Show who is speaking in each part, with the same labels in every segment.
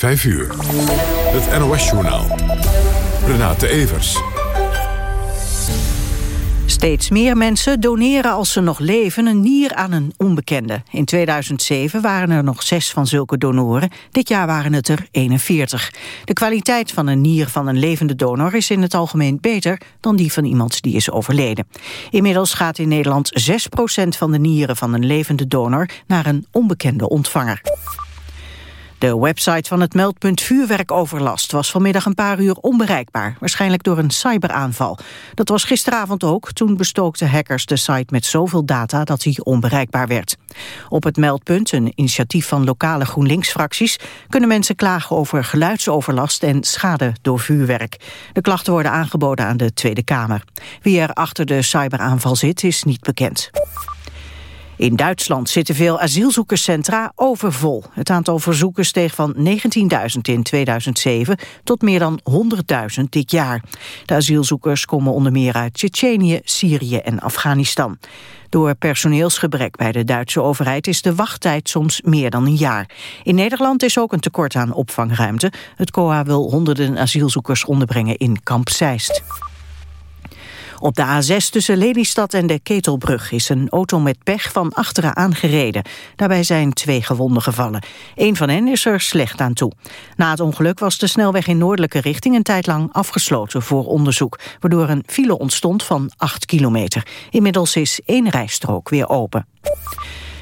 Speaker 1: 5 uur. Het NOS-journaal. Renate Evers.
Speaker 2: Steeds meer mensen doneren als ze nog leven een nier aan een onbekende. In 2007 waren er nog zes van zulke donoren. Dit jaar waren het er 41. De kwaliteit van een nier van een levende donor is in het algemeen beter dan die van iemand die is overleden. Inmiddels gaat in Nederland 6% van de nieren van een levende donor naar een onbekende ontvanger. De website van het meldpunt vuurwerkoverlast was vanmiddag een paar uur onbereikbaar, waarschijnlijk door een cyberaanval. Dat was gisteravond ook, toen bestookten hackers de site met zoveel data dat hij onbereikbaar werd. Op het meldpunt, een initiatief van lokale GroenLinks-fracties, kunnen mensen klagen over geluidsoverlast en schade door vuurwerk. De klachten worden aangeboden aan de Tweede Kamer. Wie er achter de cyberaanval zit, is niet bekend. In Duitsland zitten veel asielzoekerscentra overvol. Het aantal verzoeken steeg van 19.000 in 2007 tot meer dan 100.000 dit jaar. De asielzoekers komen onder meer uit Tsjetsjenië, Syrië en Afghanistan. Door personeelsgebrek bij de Duitse overheid is de wachttijd soms meer dan een jaar. In Nederland is ook een tekort aan opvangruimte. Het COA wil honderden asielzoekers onderbrengen in Kamp Zeist. Op de A6 tussen Lelystad en de Ketelbrug is een auto met pech van achteren aangereden. Daarbij zijn twee gewonden gevallen. Eén van hen is er slecht aan toe. Na het ongeluk was de snelweg in noordelijke richting een tijd lang afgesloten voor onderzoek, waardoor een file ontstond van 8 kilometer. Inmiddels is één rijstrook weer open.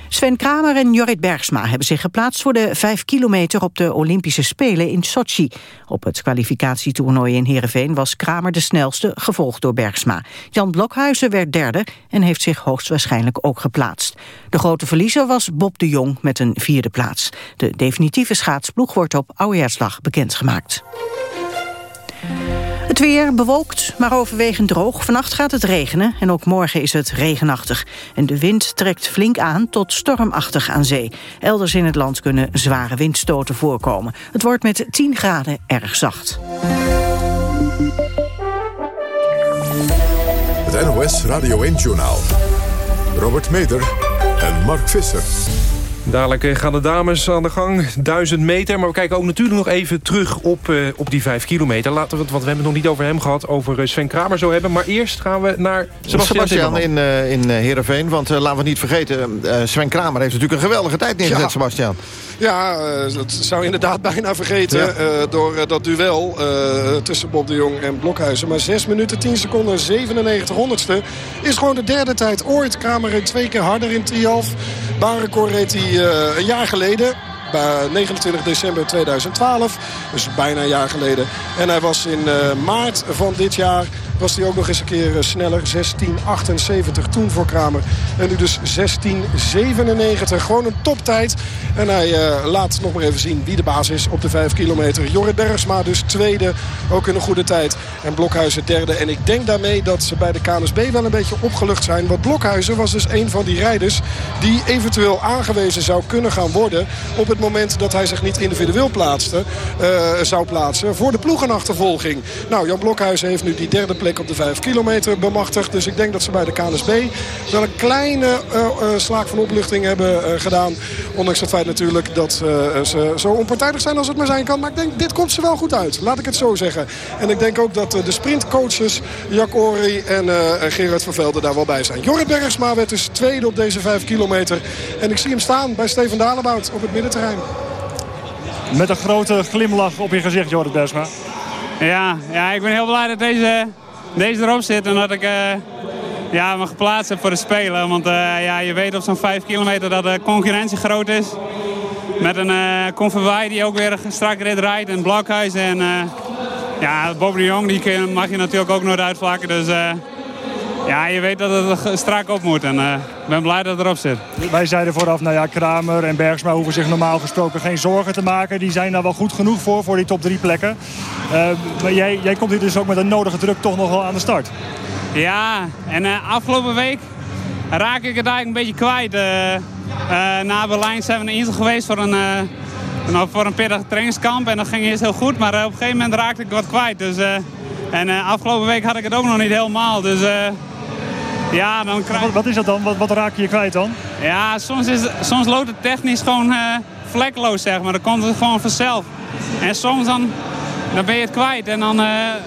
Speaker 2: Sven Kramer en Jorrit Bergsma hebben zich geplaatst voor de 5 kilometer op de Olympische Spelen in Sochi. Op het kwalificatietoernooi in Heerenveen was Kramer de snelste, gevolgd door Bergsma. Jan Blokhuizen werd derde en heeft zich hoogstwaarschijnlijk ook geplaatst. De grote verliezer was Bob de Jong met een vierde plaats. De definitieve schaatsploeg wordt op Oudejaarsdag bekendgemaakt. Het weer bewolkt, maar overwegend droog. Vannacht gaat het regenen en ook morgen is het regenachtig. En de wind trekt flink aan tot stormachtig aan zee. Elders in het land kunnen zware windstoten voorkomen. Het wordt met 10 graden erg zacht.
Speaker 1: Het NOS Radio 1-journaal. Robert Meder en Mark Visser.
Speaker 3: Dadelijk eh, gaan de dames aan de gang, duizend meter. Maar we kijken ook natuurlijk nog even terug op, uh, op die vijf kilometer. Laten we het, want we hebben het nog niet over hem gehad, over eh, Sven Kramer zo hebben. Maar eerst gaan we naar Sebastian,
Speaker 4: Sebastian in, uh, in Heerenveen. Want laten we het niet vergeten, Sven Kramer heeft natuurlijk een geweldige tijd neergezet, ja. Sebastian.
Speaker 5: Ja, dat zou je inderdaad bijna vergeten ja. door dat duel tussen Bob de Jong en Blokhuizen. Maar 6 minuten 10 seconden 97 honderdste is gewoon de derde tijd ooit. Kramer reed twee keer harder in Tialf. Baanrecord reed hij uh, een jaar geleden. 29 december 2012. Dus bijna een jaar geleden. En hij was in uh, maart van dit jaar was hij ook nog eens een keer uh, sneller. 16.78 toen voor Kramer. En nu dus 16.97. Gewoon een toptijd. En hij uh, laat nog maar even zien wie de baas is op de 5 kilometer. Jorrit Bergsma dus tweede. Ook in een goede tijd. En Blokhuizen derde. En ik denk daarmee dat ze bij de KNSB wel een beetje opgelucht zijn. Want Blokhuizen was dus een van die rijders... die eventueel aangewezen zou kunnen gaan worden... op het moment dat hij zich niet individueel plaatste, uh, zou plaatsen... voor de ploegenachtervolging. Nou, Jan Blokhuizen heeft nu die derde plek op de 5 kilometer bemachtigd. Dus ik denk dat ze bij de KNSB wel een kleine uh, uh, slaak van opluchting hebben uh, gedaan. Ondanks het feit natuurlijk dat ze zo onpartijdig zijn als het maar zijn kan. Maar ik denk, dit komt ze wel goed uit. Laat ik het zo zeggen. En ik denk ook dat de sprintcoaches Jack Ori en Gerard van Velden daar wel bij zijn. Jorrit Bergsma werd dus tweede op deze 5 kilometer. En ik zie hem staan bij Steven Dalebout op het middenterrein.
Speaker 6: Met een grote glimlach op je gezicht, Jorrit Bergsma.
Speaker 7: Ja, ja, ik ben heel blij dat deze deze erop zit en dat ik uh, ja, me geplaatst heb voor de Spelen. Want uh, ja, je weet op zo'n 5 kilometer dat de concurrentie groot is. Met een uh, die ook weer strak rit rijdt en Blokhuis. En ja, Bob de Jong die mag je natuurlijk ook nooit uitvlakken. Dus ja, je weet dat het strak op moet. En ik ben blij dat het erop zit.
Speaker 6: Wij zeiden vooraf, nou ja, Kramer en Bergsma hoeven zich normaal gesproken geen zorgen te maken. Die zijn daar wel goed genoeg voor, voor die top drie plekken. Uh, maar jij, jij komt hier dus ook met een nodige druk toch nog wel aan de start.
Speaker 7: Ja, en uh, afgelopen week raak ik het eigenlijk een beetje kwijt. Uh, na Berlijn zijn we naar Insel geweest voor een, nou, voor een pittig trainingskamp. En dat ging eerst heel goed, maar op een gegeven moment raakte ik wat kwijt. Dus, en afgelopen week had ik het ook nog niet helemaal. Dus ja, dan krijg...
Speaker 6: wat, wat, is dat dan? Wat, wat raak je je kwijt dan?
Speaker 7: Ja, soms, is, soms loopt het technisch gewoon vlekloos, zeg maar. Dan komt het gewoon vanzelf. En soms dan, dan ben je het kwijt en dan,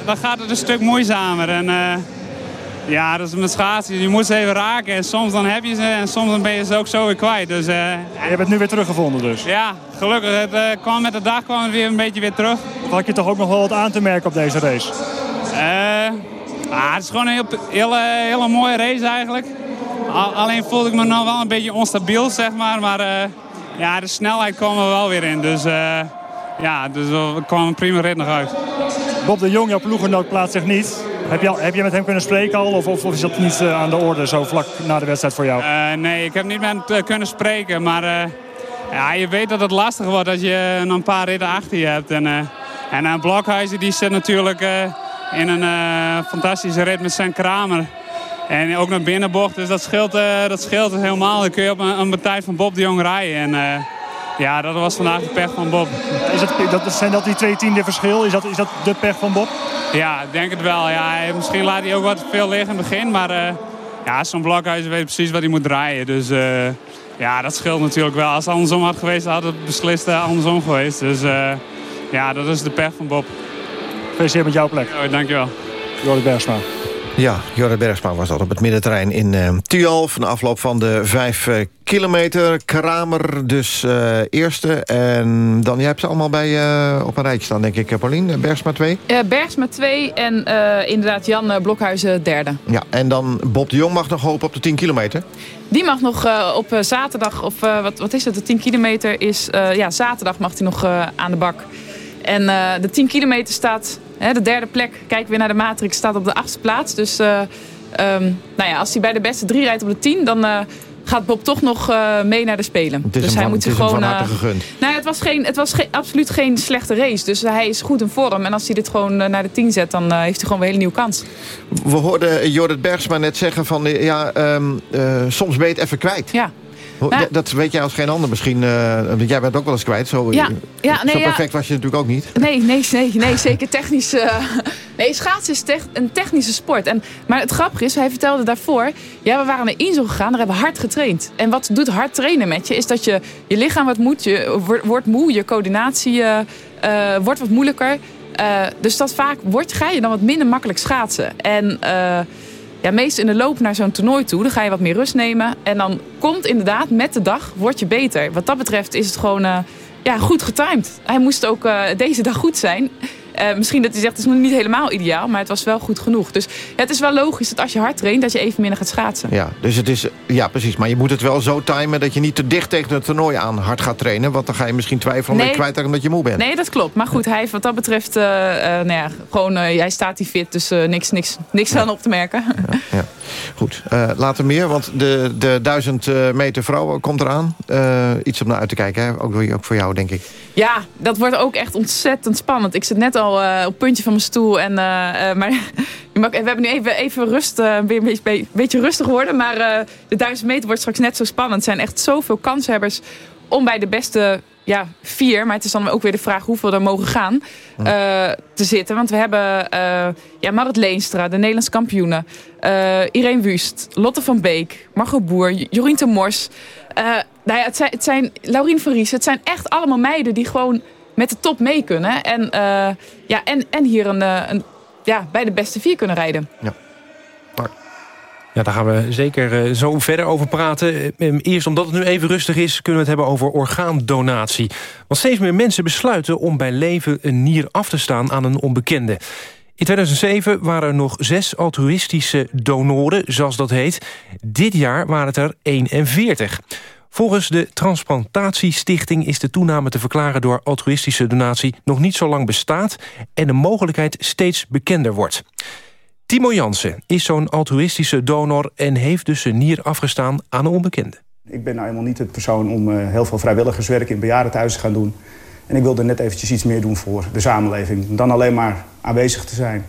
Speaker 7: dan gaat het een stuk moeizamer. En, ja, dat is met schaatsen. Je moet ze even raken. En soms dan heb je ze en soms dan ben je ze ook zo weer kwijt. Dus, uh, je
Speaker 6: hebt het nu weer teruggevonden dus?
Speaker 7: Ja, gelukkig. Het uh, kwam met de dag kwam het weer een beetje weer terug.
Speaker 6: Had je toch ook nog wel wat aan te merken op deze race?
Speaker 7: Uh, ah, het is gewoon een heel, hele, hele mooie race eigenlijk. alleen voelde ik me nog wel een beetje onstabiel, zeg maar. Maar ja, de snelheid kwam er wel weer in. Dus ja, dus er kwam een prima rit nog uit.
Speaker 6: Bob de Jong, jouw ploegenoot, plaatst zich niet. Heb je, al, heb je met hem kunnen spreken al? Of, of, is dat niet uh, aan de orde zo vlak na de wedstrijd voor jou?
Speaker 7: Nee, ik heb niet met hem kunnen spreken. Maar ja, je weet dat het lastig wordt als je een paar ritten achter je hebt. En, en Blokhuizen die zit natuurlijk in een fantastische rit met zijn Kramer. En ook naar binnenbocht, dus dat scheelt, dat scheelt helemaal. Dan kun je op een, een partij van Bob de Jong rijden. En, ja, dat was vandaag de pech van Bob.
Speaker 6: Is dat, dat, zijn dat die twee tiende verschil? Is dat, is dat de pech van Bob?
Speaker 7: Ja, ik denk het wel. Ja, misschien laat hij ook wat veel liggen in het begin. Maar uh, ja, zo'n blokhuis weet precies wat hij moet draaien. Dus ja, dat scheelt natuurlijk wel. Als het andersom had geweest, had het beslist andersom geweest. Dus ja, dat is de pech van Bob.
Speaker 6: Gefeliciteerd met jouw plek.
Speaker 7: Ja, dankjewel.
Speaker 6: Jordi Bergsma.
Speaker 4: Ja, Jorrit Bergsma was dat op het middenterrein in uh, Tialf. Na afloop van de vijf uh, kilometer. Kramer dus uh, eerste. En dan, jij hebt ze allemaal bij op een rijtje staan, denk ik, Paulien. Bergsma 2?
Speaker 8: Ja, Bergsma 2 en inderdaad Jan Blokhuizen derde.
Speaker 4: Ja, en dan Bob de Jong mag nog hopen op de 10 kilometer?
Speaker 8: Die mag nog op zaterdag, of wat, wat is het, de 10 kilometer is... ja, zaterdag mag hij nog aan de bak. En de 10 kilometer staat de derde plek, kijk weer naar de matrix, staat op de achtste plaats. Dus uh, nou ja, als hij bij de beste drie rijdt op de tien, dan uh, gaat Bob toch nog mee naar de Spelen.
Speaker 4: Dus hij moet zich gewoon. gegund.
Speaker 8: Nou, het was, geen, het was geen, absoluut geen slechte race. Dus hij is goed in vorm. En als hij dit gewoon naar de 10 zet, dan heeft hij gewoon weer een hele nieuwe kans.
Speaker 4: We hoorden Jorrit Bergsma net zeggen van ja, um, soms ben je het even kwijt.
Speaker 8: Ja.
Speaker 4: Nou, dat weet jij als geen ander misschien. Uh, want jij bent ook wel eens kwijt. Zo,
Speaker 8: ja, ja, nee,
Speaker 4: zo perfect was je natuurlijk ook niet.
Speaker 8: Nee, nee, nee, nee zeker technisch. Uh, nee, schaatsen is een technische sport. En, maar het grappige is, hij vertelde daarvoor... Ja, we waren naar Inzo gegaan, daar hebben we hard getraind. En wat doet hard trainen met je? Is dat je, je lichaam wat moet, je wordt moe, je coördinatie uh, wordt wat moeilijker. dus dat vaak wordt, ga je dan wat minder makkelijk schaatsen. En ja, meestal in de loop naar zo'n toernooi toe, dan ga je wat meer rust nemen. En dan komt inderdaad met de dag, word je beter. Wat dat betreft is het gewoon uh, ja, goed getimed. Hij moest ook uh, deze dag goed zijn. Uh, misschien dat hij zegt, het is nog niet helemaal ideaal, maar het was wel goed genoeg. Dus het is wel logisch dat als je hard traint, dat je even minder gaat schaatsen.
Speaker 4: Ja, dus het is, ja precies. Maar je moet het wel zo timen dat je niet te dicht tegen het toernooi aan hard gaat trainen. Want dan ga je misschien twijfelen nee, kwijt omdat je moe bent.
Speaker 8: Nee, dat klopt. Maar goed, hij heeft wat dat betreft, uh, uh, nou ja, gewoon, jij staat hij fit, dus niks, niks, niks aan op te merken.
Speaker 4: Ja, ja. Goed, later meer, want de, de duizend meter vrouwen komt eraan. iets om naar uit te kijken, hè? Ook, ook voor jou, denk ik.
Speaker 8: Ja, dat wordt ook echt ontzettend spannend. Ik zit net al uh, op het puntje van mijn stoel. En, uh, uh, maar we hebben nu even, even rust, weer een beetje, beetje rustig geworden. Maar de duizend meter wordt straks net zo spannend. Er zijn echt zoveel kanshebbers om bij de beste ja, vier, maar het is dan ook weer de vraag hoeveel er mogen gaan, te zitten. Want we hebben ja, Marit Leenstra, de Nederlandse kampioene, Irene Wust, Lotte van Beek, Margot Boer, Jorien de Mors... Uh, nou ja, het zijn, het zijn Laurien Verries. Het zijn echt allemaal meiden die gewoon met de top mee kunnen. En, uh, ja, en, en hier een, eh, een, ja, bij de beste vier kunnen rijden.
Speaker 4: Ja.
Speaker 3: Ja, daar gaan we zeker zo verder over praten. Eerst omdat het nu even rustig is, kunnen we het hebben over orgaandonatie. Want steeds meer mensen besluiten om bij leven een nier af te staan aan een onbekende. In 2007 waren er nog zes altruïstische donoren, zoals dat heet. Dit jaar waren het er 41. Volgens de Transplantatiestichting is de toename te verklaren... door altruïstische donatie nog niet zo lang bestaat... en de mogelijkheid steeds bekender wordt. Timo Jansen is zo'n altruïstische donor... en heeft dus zijn nier afgestaan aan een onbekende.
Speaker 9: Ik ben nou helemaal niet het persoon om uh, heel veel vrijwilligerswerk... in bejaardentehuizen te gaan doen. En ik wilde net eventjes iets meer doen voor de samenleving... dan alleen maar aanwezig te zijn.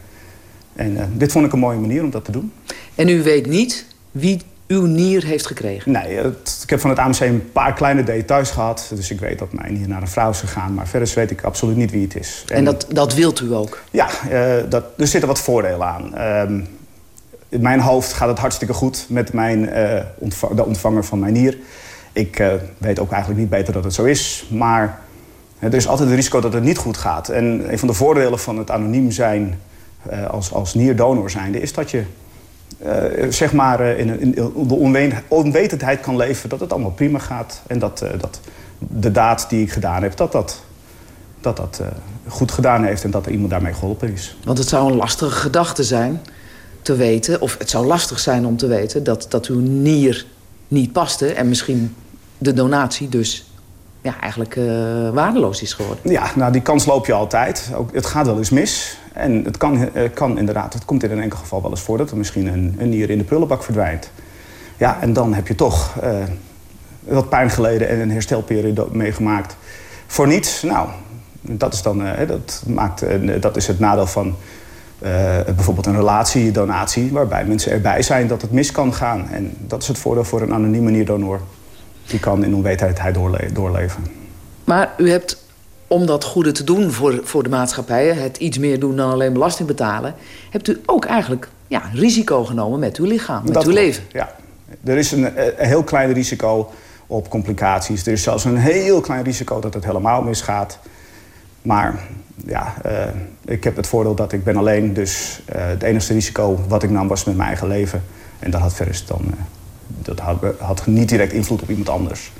Speaker 9: En uh, dit vond ik een mooie manier om dat te doen.
Speaker 10: En u weet niet wie uw nier heeft gekregen?
Speaker 9: Nee, het, ik heb van het AMC een paar kleine details gehad. Dus ik weet dat mijn nier naar een vrouw is gegaan. Maar verder weet ik absoluut niet wie het is.
Speaker 10: En, dat, dat wilt u ook?
Speaker 9: Ja, uh, dat, er zitten wat voordelen aan. Uh, in mijn hoofd gaat het hartstikke goed met mijn, uh, ontva de ontvanger van mijn nier. Ik uh, weet ook eigenlijk niet beter dat het zo is. Maar er is altijd het risico dat het niet goed gaat. En een van de voordelen van het anoniem zijn uh, als, als nierdonor zijnde... is dat je uh, zeg maar in, in, de onwetendheid kan leven dat het allemaal prima gaat. En dat, dat de daad die ik gedaan heb, dat dat, dat, dat goed gedaan heeft... en dat er iemand daarmee geholpen is.
Speaker 10: Want het zou een lastige gedachte zijn te weten... of het zou lastig zijn om te weten dat, dat uw nier niet paste... en misschien de donatie dus ja, eigenlijk uh, waardeloos is geworden.
Speaker 9: Ja, nou die kans loop je altijd. Ook, het gaat wel eens mis. En het kan, uh, kan inderdaad, het komt in een enkel geval wel eens voor... dat er misschien een, een nier in de prullenbak verdwijnt. Ja, en dan heb je toch uh, wat pijn geleden en een herstelperiode meegemaakt. Voor niets, nou, dat is, dan, dat maakt, dat is het nadeel van bijvoorbeeld een relatiedonatie... waarbij mensen erbij zijn dat het mis kan gaan. En dat is het voordeel voor een anonieme nierdonor die kan in onwetendheid doorle doorleven.
Speaker 10: Maar u hebt, om dat goede te doen voor, voor de maatschappijen... het iets meer doen dan alleen belasting betalen... hebt u ook eigenlijk ja, risico genomen met uw lichaam, met uw leven.
Speaker 9: Ja, er is een, een, heel klein risico op complicaties. Er is zelfs een heel klein risico dat het helemaal misgaat. Maar ja, uh, ik heb het voordeel dat ik ben alleen. Dus uh, het enige risico wat ik nam was met mijn eigen leven. En dat had verder dan... Uh, dat had, niet direct invloed op iemand anders.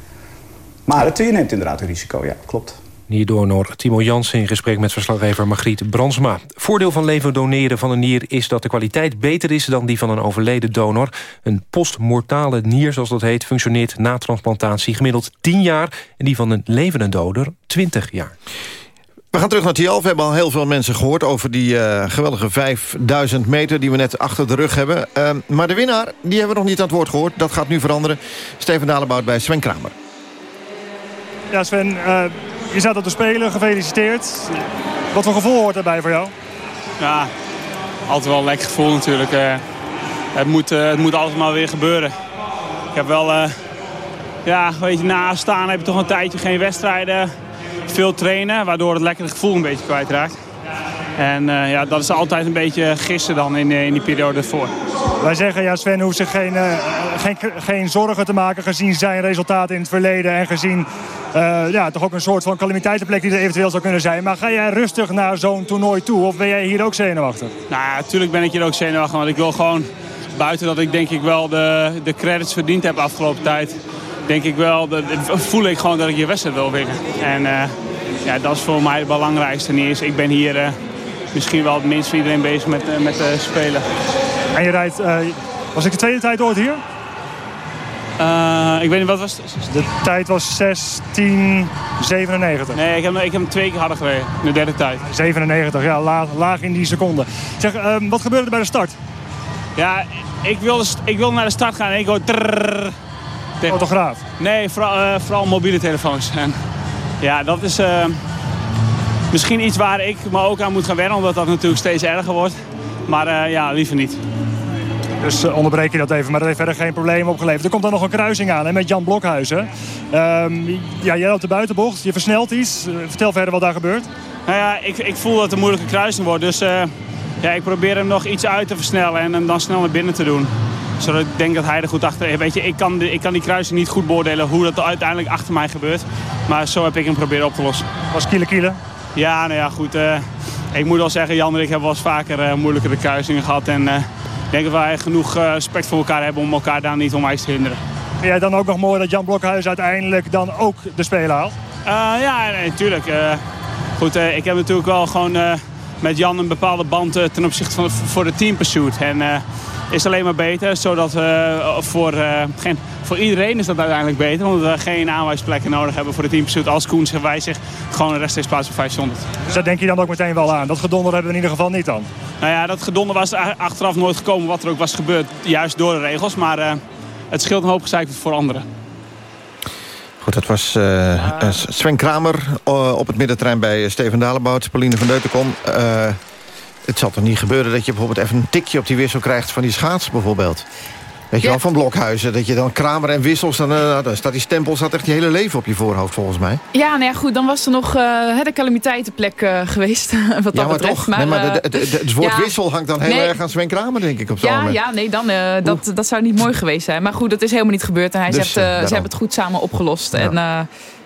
Speaker 9: Maar het, je neemt inderdaad een risico, ja, klopt.
Speaker 3: Nierdonor Timo Jansen in gesprek met verslaggever Margriet Bransma. Voordeel van leven doneren van een nier is dat de kwaliteit beter is... dan die van een overleden donor. Een postmortale nier, zoals dat heet, functioneert na transplantatie... gemiddeld 10 jaar en die van een levende donor 20 jaar.
Speaker 4: We gaan terug naar Tialf. We hebben al heel veel mensen gehoord over die uh, geweldige 5000 meter die we net achter de rug hebben. Uh, maar de winnaar, die hebben we nog niet aan het woord gehoord. Dat gaat nu veranderen. Steven Dalebout bij Sven Kramer.
Speaker 6: Ja Sven, uh, je zat op de Spelen. Gefeliciteerd. Wat voor gevoel hoort erbij voor jou?
Speaker 11: Ja, altijd wel een lekker gevoel natuurlijk. het, moet, het moet altijd maar weer gebeuren. Ik heb wel, ja, weet je, na staan heb je toch een tijdje geen wedstrijden veel trainen, waardoor het lekkere gevoel een beetje kwijtraakt. En uh, ja, dat is altijd een beetje gissen dan in, in die periode ervoor.
Speaker 6: Wij zeggen, ja, Sven hoeft zich geen, uh, geen, geen zorgen te maken gezien zijn resultaten in het verleden. En gezien uh, ja, toch ook een soort van calamiteitenplek die er eventueel zou kunnen zijn. Maar ga jij rustig naar zo'n toernooi toe of ben jij hier ook zenuwachtig?
Speaker 11: Nou, natuurlijk ben ik hier ook zenuwachtig. Want ik wil gewoon, buiten dat ik denk ik wel de, de credits verdiend heb afgelopen tijd denk ik wel, dat, voel ik gewoon dat ik je wedstrijd wil winnen. En uh, ja, dat is voor mij het belangrijkste. Niet eens, ik ben hier uh, misschien wel het minst van iedereen bezig met, uh, met spelen.
Speaker 6: En je rijdt, was ik de tweede tijd ooit hier?
Speaker 11: ik weet niet, wat was het?
Speaker 6: De tijd was 16, 97.
Speaker 11: Nee, ik heb, ik heb hem twee keer harder gereden. De derde tijd.
Speaker 6: 97, ja, laag, laag in die seconde. Zeg, ehm, wat gebeurde er bij de start?
Speaker 11: Ja, ik wilde, ik wilde naar de start gaan en ik hoor...
Speaker 6: Fotograaf?
Speaker 11: Nee, vooral, uh, vooral mobiele telefoons. En ja, dat is uh, misschien iets waar ik me ook aan moet gaan wennen. Omdat dat natuurlijk steeds erger wordt. Maar uh, ja, liever niet.
Speaker 6: Dus onderbreek je dat even, maar dat heeft verder geen probleem opgeleverd. Er komt dan nog een kruising aan hè, met Jan Blokhuizen. Um, ja, jij loopt de buitenbocht, je versnelt iets. vertel verder wat daar gebeurt.
Speaker 11: Nou ja, ik, ik voel dat het een moeilijke kruising wordt. Dus ja, ik probeer hem nog iets uit te versnellen en hem dan snel naar binnen te doen zodat ik denk dat hij er goed achter. Weet je, ik kan, ik kan die kruising niet goed beoordelen hoe dat uiteindelijk achter mij gebeurt. Maar zo heb ik hem proberen op te lossen.
Speaker 6: Was kiele kiele?
Speaker 11: Ja, nou ja, goed. Uh, ik moet wel zeggen, Jan en ik hebben wel eens vaker uh, moeilijkere kruisingen gehad. En uh, ik denk dat wij genoeg respect voor elkaar hebben om elkaar daar niet onwijs te hinderen.
Speaker 6: Vind jij dan ook nog mooi dat Jan Blokhuis uiteindelijk dan ook de Spelen haalt?
Speaker 11: ja, natuurlijk. goed, ik heb natuurlijk wel gewoon met Jan een bepaalde band ten opzichte van voor de team pursuit. En is alleen maar beter. Zodat uh, voor, uh, geen, voor iedereen is dat uiteindelijk beter. Omdat we geen aanwijsplekken nodig hebben voor de teampursuit. Als Koen zich wij zich gewoon een rechtstreeks plaats op 500.
Speaker 6: Dus dat denk je dan ook meteen wel aan? Dat gedonder hebben we in ieder geval niet dan?
Speaker 11: Nou ja, dat gedonder was achteraf nooit gekomen wat er ook was gebeurd. Juist door de regels. Maar uh, het scheelt een hoop gezeik voor anderen.
Speaker 4: Goed, dat was uh, Sven Kramer op het middenterrein bij Steven Dalebout. Pauline van Deutenkom. Het zal toch niet gebeuren dat je bijvoorbeeld even een tikje op die wissel krijgt van die schaats bijvoorbeeld? Weet je
Speaker 8: Ja.
Speaker 4: wel, van Blokhuizen. Dat je dan Kramer en Wissels, dan, eh, dan staat die stempel staat echt je hele leven op je voorhoofd volgens mij.
Speaker 8: Ja, nou ja, goed, dan was er nog hè, de calamiteitenplek eh, geweest. wat dat
Speaker 4: ja, maar
Speaker 8: betreft.
Speaker 4: toch. nee, maar de- de- de- het woord
Speaker 8: ja.
Speaker 4: wissel hangt dan heel
Speaker 8: Nee.
Speaker 4: erg aan Sven Kramer, denk ik, op zo'n
Speaker 8: Ja,
Speaker 4: moment.
Speaker 8: ja, nee, dan, dat, dat zou niet mooi geweest zijn. Maar goed, dat is helemaal niet gebeurd. En hij
Speaker 4: Dus,
Speaker 8: zegt, ze hebben het goed samen opgelost. En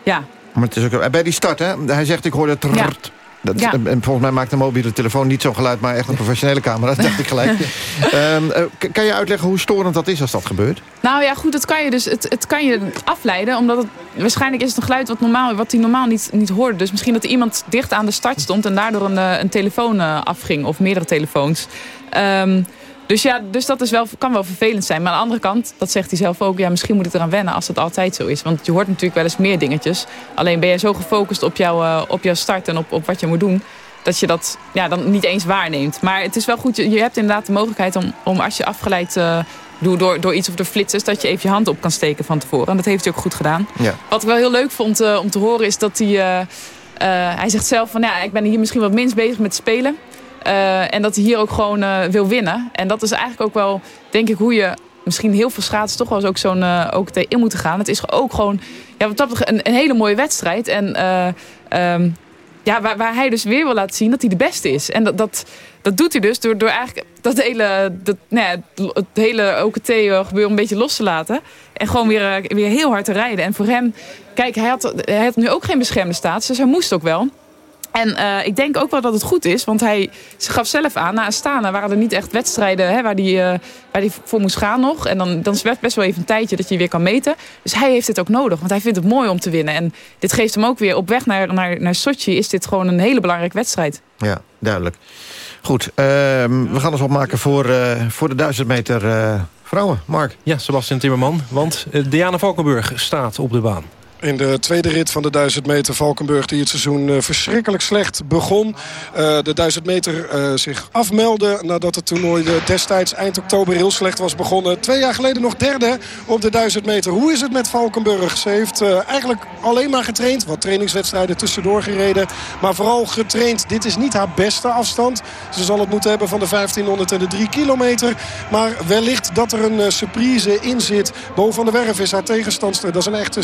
Speaker 8: ja,
Speaker 4: Maar het is ook, bij die start, hè, hij zegt ik hoorde trrrt.
Speaker 8: Ja.
Speaker 4: Dat,
Speaker 8: Ja.
Speaker 4: En volgens mij maakt een mobiele telefoon niet zo'n geluid... maar echt een professionele camera, dat dacht ik gelijk. Ehm, eh, kan je uitleggen hoe storend dat is als dat gebeurt?
Speaker 8: Nou ja, goed, het kan je dus het, het kan je afleiden. Omdat het waarschijnlijk is het een geluid wat, normaal, wat hij normaal niet, niet hoorde. Dus misschien dat iemand dicht aan de start stond en daardoor een, eh, een telefoon eh, afging. Of meerdere telefoons. Ehm, dus ja, dus dat is wel, kan wel vervelend zijn. Maar aan de andere kant, dat zegt hij zelf ook... ja, misschien moet ik eraan wennen als het altijd zo is. Want je hoort natuurlijk wel eens meer dingetjes. Alleen ben je zo gefocust op, jouw eh, op jouw start en op, op wat je moet doen... dat je dat ja, dan niet eens waarneemt. Maar het is wel goed, je, je hebt inderdaad de mogelijkheid... om, om als je afgeleid doet door, door iets of door flitsers... dat je even je hand op kan steken van tevoren. En dat heeft hij ook goed gedaan.
Speaker 4: Ja.
Speaker 8: Wat ik wel heel leuk vond eh, om te horen is dat hij... hij zegt zelf van ja, ik ben hier misschien wat minst bezig met spelen. Eh, en dat hij hier ook gewoon eh, wil winnen. En dat is eigenlijk ook wel, denk ik, hoe je misschien heel veel schaatsers toch wel eens ook zo'n ook in moeten gaan. Het is ook gewoon ja, wat dat een, een hele mooie wedstrijd. En eh, ehm, ja, waar, hij dus weer wil laten zien dat hij de beste is. En dat, dat, dat doet hij dus door, door eigenlijk dat hele, dat, nou ja, het, hele OKT gebeuren een beetje los te laten. En gewoon weer, weer heel hard te rijden. En voor hem, kijk, hij had, hij had nu ook geen beschermde status. Dus hij moest ook wel. En eh, ik denk ook wel dat het goed is, want hij ze gaf zelf aan, na Astana waren er niet echt wedstrijden hè, waar hij uh, waar die voor moest gaan nog. En dan, dan is het best wel even een tijdje dat je weer kan meten. Dus hij heeft dit ook nodig, want hij vindt het mooi om te winnen. En dit geeft hem ook weer op weg naar, naar, naar Sochi is dit gewoon een hele belangrijke wedstrijd.
Speaker 4: Ja, duidelijk. Goed, uh, we gaan ons opmaken voor, uh, voor de 1000 meter uh, vrouwen. Mark.
Speaker 3: Ja, Sebastian Timmerman, want uh, Diana Valkenburg staat op de baan.
Speaker 5: In de tweede rit van de 1000 meter Valkenburg die het seizoen uh, verschrikkelijk slecht begon. Uh, de 1000 meter uh, zich afmeldde nadat het toernooi de destijds eind oktober heel slecht was begonnen. Twee jaar geleden nog derde op de 1000 meter. Hoe is het met Valkenburg? Ze heeft eigenlijk alleen maar getraind. Wat trainingswedstrijden tussendoor gereden. Maar vooral getraind. Dit is niet haar beste afstand. Ze zal het moeten hebben van de 1500 en de 3 kilometer. Maar wellicht dat er een surprise in zit. Bo van der Werf is haar tegenstandster. Dat is een echte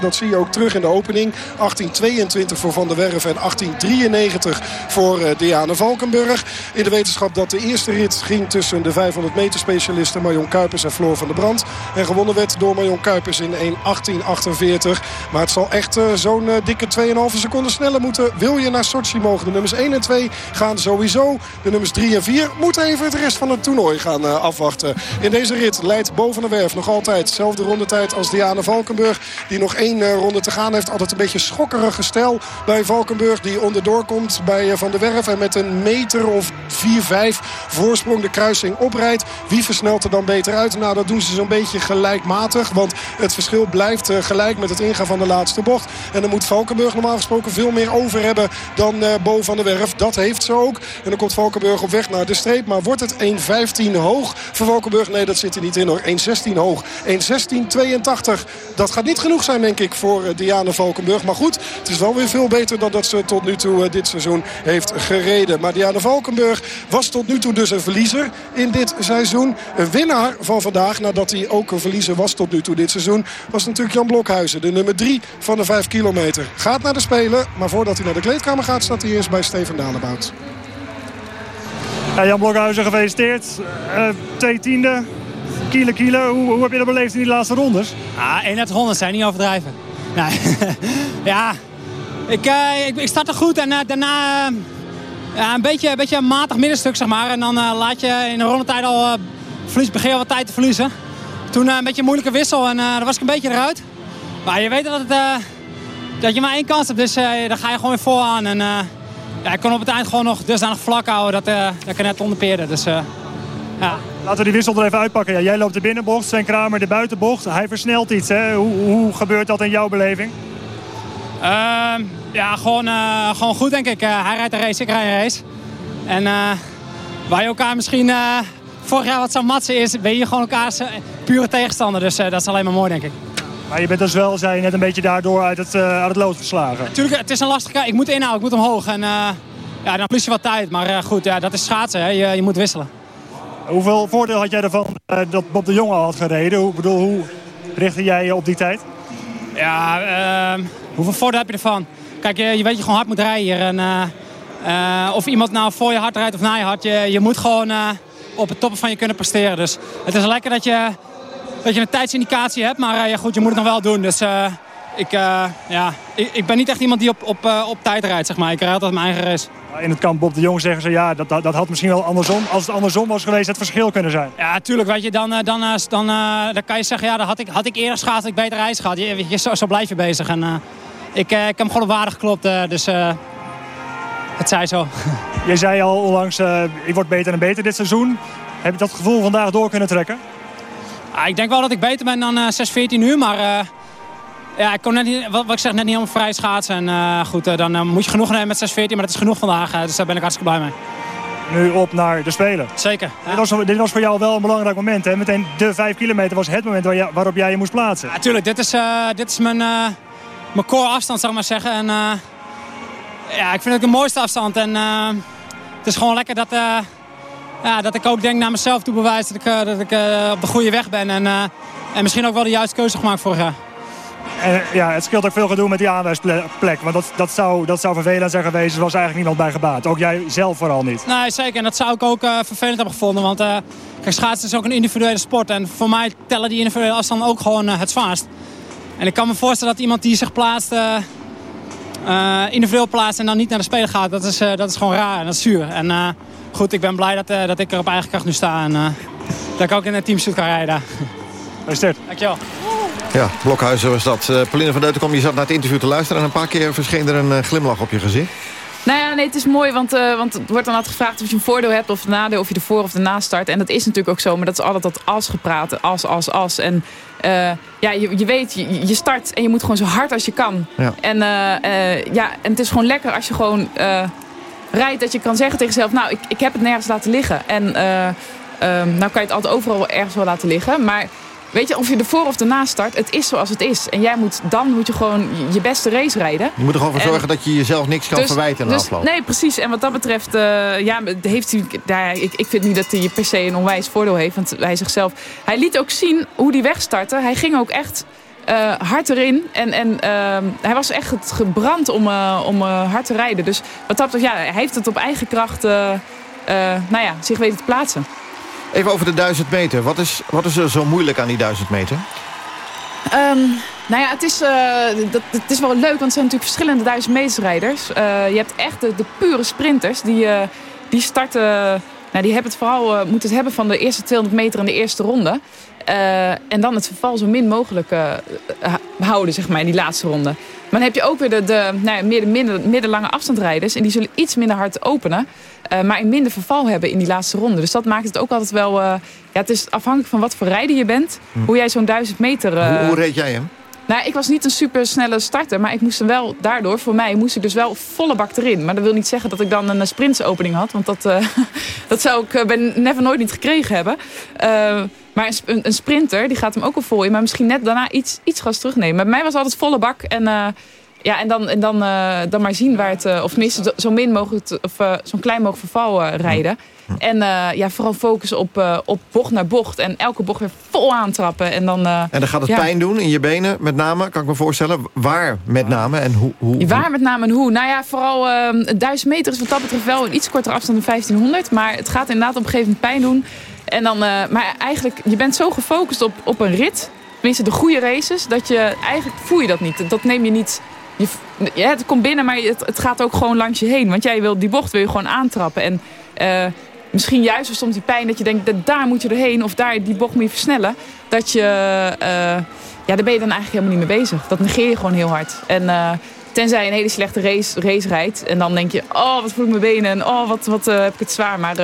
Speaker 5: Dat zie je ook terug in de opening. 1822 voor Van der Werf en 1893 voor uh, Diane Valkenburg. In de wetenschap dat de eerste rit ging tussen de 500 meter specialisten Marion Kuipers en Floor van der Brand. En gewonnen werd door Marion Kuipers in 1.1848. Maar het zal echt uh, zo'n uh, dikke 2,5 seconden sneller moeten. Wil je naar Sochi mogen? De nummers 1 en 2 gaan sowieso. De nummers 3 en 4 moeten even het rest van het toernooi gaan afwachten. In deze rit leidt Bo van der Werf nog altijd dezelfde rondetijd als Diane Valkenburg. Die nog één uh, ronde te gaan heeft. Altijd een beetje schokkerige stijl bij Valkenburg. Die onderdoor komt bij uh, Van der Werf. En met een meter of 4-5 voorsprong de kruising oprijdt. Wie versnelt er dan beter uit? Nou, dat doen ze zo'n beetje gelijkmatig. Want het verschil blijft uh, gelijk met het ingaan van de laatste bocht. En dan moet Valkenburg normaal gesproken veel meer over hebben dan Bo van der Werf. Dat heeft ze ook. En dan komt Valkenburg op weg naar de streep. Maar wordt het 1-15 hoog voor Valkenburg? Nee, dat zit er niet in hoor. 1-16 hoog. 1-16-82. Dat gaat niet genoeg zijn denk ik voor Diana Valkenburg. Maar goed, het is wel weer veel beter dan dat ze tot nu toe dit seizoen heeft gereden. Maar Diana Valkenburg was tot nu toe dus een verliezer in dit seizoen. Een winnaar van vandaag, nadat hij ook een verliezer was tot nu toe dit seizoen... was natuurlijk Jan Blokhuizen, de nummer 3 van de 5 kilometer. Gaat naar de Spelen, maar voordat hij naar de kleedkamer gaat... staat hij eerst bij Steven Dalebout.
Speaker 6: Ja, Jan Blokhuizen, gefeliciteerd. Uh, twee tiende. Kilo, kilo. Hoe, hoe heb je dat beleefd in die laatste rondes?
Speaker 12: Ah, 3100 zijn niet overdrijven. Nee. ja, ik, uh, ik, ik startte goed en uh, daarna uh, ja, een, beetje, een beetje een matig middenstuk, zeg maar. En dan laat je in de rondetijd al verlies, begin wat tijd te verliezen. Toen een beetje een moeilijke wissel en dan was ik een beetje eruit. Maar je weet dat, het, dat je maar één kans hebt, dus daar ga je gewoon weer voor aan. En ja, ik kon op het eind gewoon nog dusdanig vlak houden dat, dat ik er net onderpeerde. Dus, ja.
Speaker 6: Laten we die wissel er even uitpakken. Ja, jij loopt de binnenbocht, Sven Kramer de buitenbocht. Hij versnelt iets. Hè? Hoe, hoe gebeurt dat in jouw beleving?
Speaker 12: Uh, ja, gewoon, uh, gewoon goed denk ik. Uh, hij rijdt een race, ik rijd een race. En eh, waar je elkaar misschien vorig jaar wat zou matsen is... ben je gewoon elkaars pure tegenstander. Dus dat is alleen maar mooi denk ik.
Speaker 6: Maar je bent dus wel, zei je net, een beetje daardoor uit het, uit het lood geslagen.
Speaker 12: Tuurlijk, het is een lastige... Ik moet inhouden, ik moet omhoog. En ja, dan verlies je wat tijd. Maar goed, ja, dat is schaatsen. Hè? Je, je moet wisselen.
Speaker 6: Hoeveel voordeel had jij ervan uh, dat Bob de Jong al had gereden? Hoe, bedoel, hoe richtte jij je op die tijd?
Speaker 12: Ja, uh, hoeveel voordeel heb je ervan? Kijk, je, je weet je gewoon hard moet rijden. En, uh, of iemand nou voor je hard rijdt of na je hard. Je, je moet gewoon op het toppen van je kunnen presteren. Dus het is lekker dat je, dat je een tijdsindicatie hebt. Maar ja, goed, je moet het nog wel doen. Dus ik, ja, ik, ik, ben niet echt iemand die op, op, op tijd rijdt, zeg maar. Ik rijd altijd mijn eigen race.
Speaker 6: In het kamp Bob de Jong zeggen ze, ja, dat, dat, dat, had misschien wel andersom. Als het andersom was geweest, het verschil kunnen zijn.
Speaker 12: Ja, tuurlijk. Weet je, dan, dan, dan, dan, dan kan je zeggen, ja, dan had ik, had ik eerder schaats, had ik beter ijs gehad. Je, je, zo, zo blijf je bezig. En, uh, ik, ik heb hem gewoon op waarde geklopt, dus het zij zo.
Speaker 6: Je zei al onlangs, ik word beter en beter dit seizoen. Heb je dat gevoel vandaag door kunnen trekken?
Speaker 12: Ah, ik denk wel dat ik beter ben dan 6, 14 uur, maar... Ja, ik kon net niet, wat, ik zeg, net niet helemaal vrij schaatsen. En uh, goed, uh, dan uh, moet je genoeg nemen met 6.14, maar dat is genoeg vandaag. dus daar ben ik hartstikke blij mee.
Speaker 6: Nu op naar de Spelen.
Speaker 12: Zeker.
Speaker 6: Ja. Dit, was, dit, was, voor jou wel een belangrijk moment. Hè? Meteen de 5 kilometer was het moment waar je, waarop jij je moest plaatsen.
Speaker 12: Ja, tuurlijk. Dit is, dit is mijn, mijn core afstand, zou ik maar zeggen. En, ja, ik vind het de mooiste afstand. En het is gewoon lekker dat, ja, dat ik ook denk naar mezelf toe bewijs dat ik, dat ik op de goede weg ben. En, en misschien ook wel de juiste keuze gemaakt vorig jaar.
Speaker 6: En ja, het scheelt ook veel gedoe met die aanwijsplek. Want dat, dat, zou, dat zou vervelend zijn geweest. Er was eigenlijk niemand bij gebaat. Ook jij zelf vooral niet.
Speaker 12: Nee, zeker. En dat zou ik ook uh, vervelend hebben gevonden. Want uh, kijk, schaatsen is ook een individuele sport. En voor mij tellen die individuele afstanden ook gewoon uh, het zwaarst. En ik kan me voorstellen dat iemand die zich plaatst... individueel plaatst en dan niet naar de Spelen gaat. Dat is, dat is gewoon raar en dat is zuur. En goed, ik ben blij dat, dat ik er op eigen kracht nu sta. En dat ik ook in het teamshoot kan rijden.
Speaker 6: Gefeliciteerd.
Speaker 12: Dankjewel.
Speaker 4: Ja, Blokhuizen was dat. Uh, Pauline van Deutenkom, je zat naar het interview te luisteren... en een paar keer verscheen er een uh, glimlach op je gezicht.
Speaker 8: Nou ja, nee, het is mooi, want, uh, want het wordt dan altijd gevraagd of je een voordeel hebt of een nadeel, of je ervoor of erna start. En dat is natuurlijk ook zo, maar dat is altijd dat als gepraat, als, als, als. En uh, ja, je, je weet, je, je, start en je moet gewoon zo hard als je kan.
Speaker 4: Ja.
Speaker 8: En, uh, ja, en het is gewoon lekker als je gewoon rijdt, dat je kan zeggen tegen jezelf, nou, ik, ik heb het nergens laten liggen. En um, nou kan je het altijd overal ergens wel laten liggen, maar Weet je, of je ervoor of erna start, het is zoals het is. En jij moet, dan moet je gewoon je beste race rijden.
Speaker 4: Je moet er gewoon voor zorgen dat je jezelf niks kan dus, verwijten in
Speaker 8: dus,
Speaker 4: afloop.
Speaker 8: Nee, precies. En wat dat betreft, uh, ja, heeft hij, nou ik, ik vind niet dat hij per se een onwijs voordeel heeft. Want hij zichzelf, hij liet ook zien hoe hij wegstartte. Hij ging ook echt uh, hard erin. En, en uh, hij was echt gebrand om, uh, om hard te rijden. Dus wat dat betreft, ja, hij heeft het op eigen kracht nou ja, zich weten te plaatsen.
Speaker 4: Even over de 1000 meter. Wat is, wat is er zo moeilijk aan die 1000 meter?
Speaker 8: Um, nou ja, het is, uh, dat, het is wel leuk, want er zijn natuurlijk verschillende duizend metersrijders. Uh, je hebt echt de, pure sprinters die, uh, die starten... Nou, die hebben het vooral moeten het hebben van de eerste 200 meter in de eerste ronde. en dan het verval zo min mogelijk houden, zeg maar, in die laatste ronde. Maar dan heb je ook weer de, de, nou, meer de midden, middellange afstandrijders. En die zullen iets minder hard openen. Maar een minder verval hebben in die laatste ronde. Dus dat maakt het ook altijd wel... Ja, het is afhankelijk van wat voor rijder je bent. Hm. Hoe jij zo'n duizend meter...
Speaker 4: Hoe, hoe reed jij hem?
Speaker 8: Nou, ik was niet een super snelle starter, maar ik moest hem wel daardoor, voor mij, moest ik dus wel volle bak erin. Maar dat wil niet zeggen dat ik dan een sprintsopening had, want dat, uh, dat zou ik bij Never nooit niet gekregen hebben. Maar een, een, sprinter, die gaat hem ook al vol in, maar misschien net daarna iets, iets gas terugnemen. Bij mij was altijd volle bak en... Ja, en dan, en dan, dan maar zien waar het, of tenminste zo min mogelijk, of zo'n klein mogelijk verval rijden. En ja, vooral focussen op, op bocht naar bocht. En elke bocht weer vol aantrappen. En dan, en
Speaker 4: dan gaat het
Speaker 8: ja.
Speaker 4: pijn doen in je benen, met name, kan ik me voorstellen. Waar met name en hoe? hoe
Speaker 8: waar met name en hoe? Nou ja, vooral uh, 1000 meter is wat dat betreft wel een iets kortere afstand dan 1500. Maar het gaat inderdaad op een gegeven moment pijn doen. En dan, maar eigenlijk, je bent zo gefocust op, op een rit. Tenminste, de goede races. Dat je eigenlijk voel je dat niet. Dat neem je niet je, ja, het komt binnen, maar het, het, gaat ook gewoon langs je heen. Want jij wil die bocht wil je gewoon aantrappen. En uh, misschien juist soms die pijn dat je denkt, dat daar moet je doorheen. Of daar die bocht moet je versnellen. Dat je, uh, ja, daar ben je dan eigenlijk helemaal niet mee bezig. Dat negeer je gewoon heel hard. En uh, tenzij je een hele slechte race, race rijdt. En dan denk je, oh, wat voel ik mijn benen. En oh, wat, wat heb ik het zwaar. Maar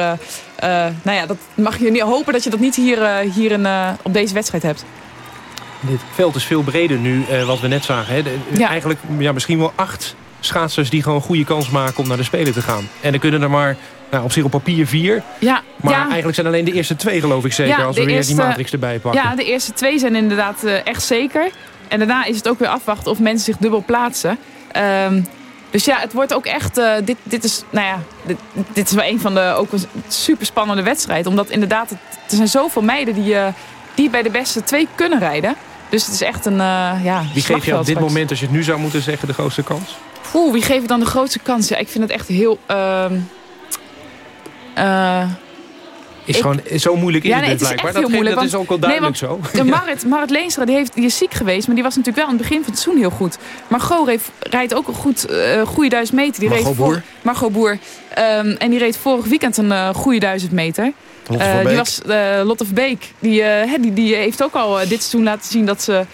Speaker 8: nou ja, dat mag je niet hopen dat je dat niet hier, hier in, op deze wedstrijd hebt.
Speaker 3: Dit veld is veel breder nu, wat we net zagen. Hè? De, ja. Eigenlijk ja, misschien wel acht schaatsers die gewoon een goede kans maken om naar de Spelen te gaan. En dan kunnen er maar nou, op zich op papier vier.
Speaker 8: Ja,
Speaker 3: maar
Speaker 8: ja.
Speaker 3: eigenlijk zijn alleen de eerste twee geloof ik zeker.
Speaker 8: Ja,
Speaker 3: als we weer
Speaker 8: eerste,
Speaker 3: die matrix erbij pakken.
Speaker 8: Ja, de eerste twee zijn inderdaad uh, echt zeker. En daarna is het ook weer afwachten of mensen zich dubbel plaatsen. Um, Dus ja, het wordt ook echt... eh, dit, dit is, nou ja, dit, dit is wel een van de ook een super spannende wedstrijd. Omdat inderdaad, het- er zijn zoveel meiden die, eh, die bij de beste twee kunnen rijden. Dus het is echt een uh, ja,
Speaker 3: Wie geef je op dit
Speaker 8: straks.
Speaker 3: moment, als je het nu zou moeten zeggen, de grootste kans?
Speaker 8: Oeh, wie geeft dan de grootste kans? Ja, ik vind het echt heel... ehm, eh,
Speaker 3: Is
Speaker 8: Ik-
Speaker 3: gewoon zo moeilijk is
Speaker 8: ja, nee, het is
Speaker 3: blijkbaar. Dat,
Speaker 8: moeilijk.
Speaker 3: dat is ook wel
Speaker 8: nee,
Speaker 3: duidelijk
Speaker 8: want
Speaker 3: zo.
Speaker 8: De Marit, Marit Leenstra die, heeft, die is ziek geweest, maar die was natuurlijk wel aan het begin van het seizoen heel goed. Margot reed, rijdt ook een goed, eh goede duizend meter. Die
Speaker 4: Margot
Speaker 8: reed
Speaker 4: Boer?
Speaker 8: Margot Boer. Ehm, en die reed vorig weekend een eh, goede duizend meter.
Speaker 4: Lotte van
Speaker 8: die
Speaker 4: Beek.
Speaker 8: was eh, Lotte Verbeek. Die, die, die heeft ook al dit seizoen laten zien dat ze,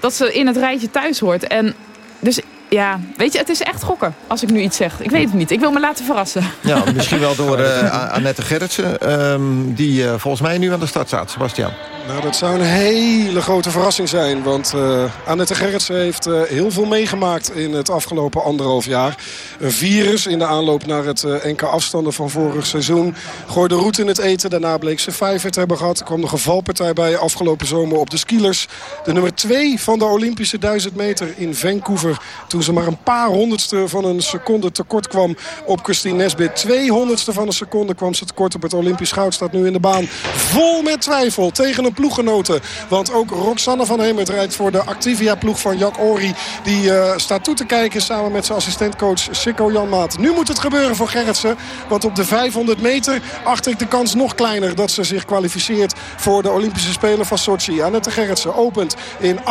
Speaker 8: dat ze in het rijtje thuis hoort. En dus ja, weet je, het is echt gokken als ik nu iets zeg. Ik weet het niet. Ik wil me laten verrassen.
Speaker 4: Ja, misschien wel door eh, A- Annette Gerritsen. ehm, die eh, volgens mij nu aan de start staat. Sebastian.
Speaker 5: Nou, dat zou een hele grote verrassing zijn. Want eh Annette Gerritsen heeft eh, heel veel meegemaakt in het afgelopen anderhalf jaar. Een virus in de aanloop naar het eh, NK afstanden van vorig seizoen. Gooide roet in het eten. Daarna bleek ze vijver te hebben gehad. Er kwam nog een valpartij bij afgelopen zomer op de skilers. De nummer twee van de Olympische 1000 meter in Vancouver. Toen ze maar een paar honderdste van een seconde tekort kwam op Christine Nesbit. Twee honderdste van een seconde kwam ze tekort op het Olympisch goud. Staat nu in de baan vol met twijfel tegen een ploeggenoten. Want ook Roxanne van Hemert rijdt voor de Activia-ploeg van Jack Ori. Die eh, staat toe te kijken samen met zijn assistentcoach Sikko Janmaat. Nu moet het gebeuren voor Gerritsen. Want op de 500 meter acht ik de kans nog kleiner dat ze zich kwalificeert voor de Olympische Spelen van Sochi. Annette Gerritsen opent in 18.01.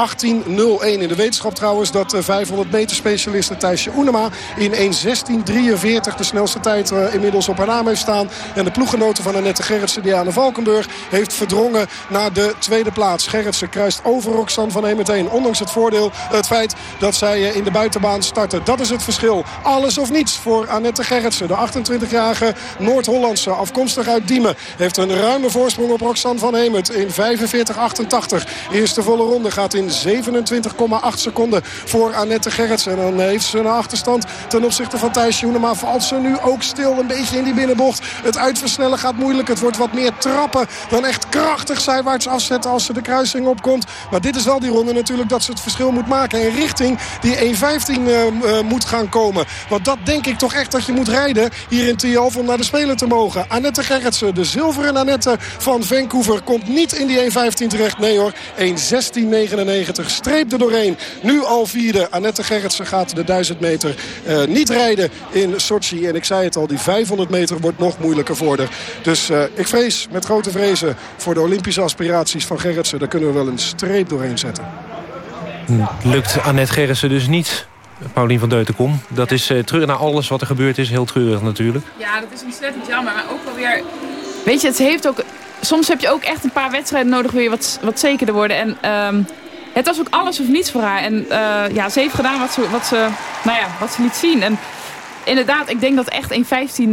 Speaker 5: In de wetenschap trouwens dat de 500 meter specialiste Thijsje Oenema in 1.16.43 de snelste tijd eh, inmiddels op haar naam heeft staan. En de ploeggenoten van Annette Gerritsen, Diana Valkenburg, heeft verdrongen naar de tweede plaats. Gerritsen kruist over Roxanne van Hemert heen. Ondanks het voordeel, het feit dat zij eh, in de buitenbaan starten. Dat is het verschil. Alles of niets voor Annette Gerritsen. De 28-jarige Noord-Hollandse, afkomstig uit Diemen. Heeft een ruime voorsprong op Roxanne van Hemert in 45-88. Eerste volle ronde gaat in 27,8 seconden voor Annette Gerritsen. En dan heeft ze een achterstand ten opzichte van Thijs Joenema. Valt ze nu ook stil een beetje in die binnenbocht. Het uitversnellen gaat moeilijk. Het wordt wat meer trappen dan echt krachtig zijwaarts afzetten als ze de kruising opkomt. Maar dit is wel die ronde natuurlijk dat ze het verschil moet maken. In richting die 1.15 eh, eh, moet gaan komen. Want dat denk ik toch echt dat je moet rijden hier in Tialf om naar de Spelen te mogen. Annette Gerritsen, de zilveren Annette van Vancouver, komt niet in die 1.15 terecht. Nee hoor, 1.16.99 streep er doorheen. Nu al vierde. Annette Gerritsen gaat de 1000 meter eh, niet rijden in Sochi. En ik zei het al, die 500 meter wordt nog moeilijker voor haar. Dus eh, ik vrees met grote vrezen voor de Olympische aspiraties van Gerritsen. Daar kunnen we wel een streep doorheen zetten.
Speaker 3: Lukt Annette Gerritsen dus niet. Paulien van Deutenkom. Dat is eh, terug naar alles wat er gebeurd is. Heel treurig natuurlijk.
Speaker 8: Ja, dat is ontzettend jammer. Maar ook wel weer... Weet je, het heeft ook... Soms heb je ook echt een paar wedstrijden nodig weer wat, wat zekerder worden. En ehm, het was ook alles of niets voor haar. En eh, ja, ze heeft gedaan wat ze, wat, ze, nou ja, wat ze liet zien. En inderdaad, ik denk dat echt 1.15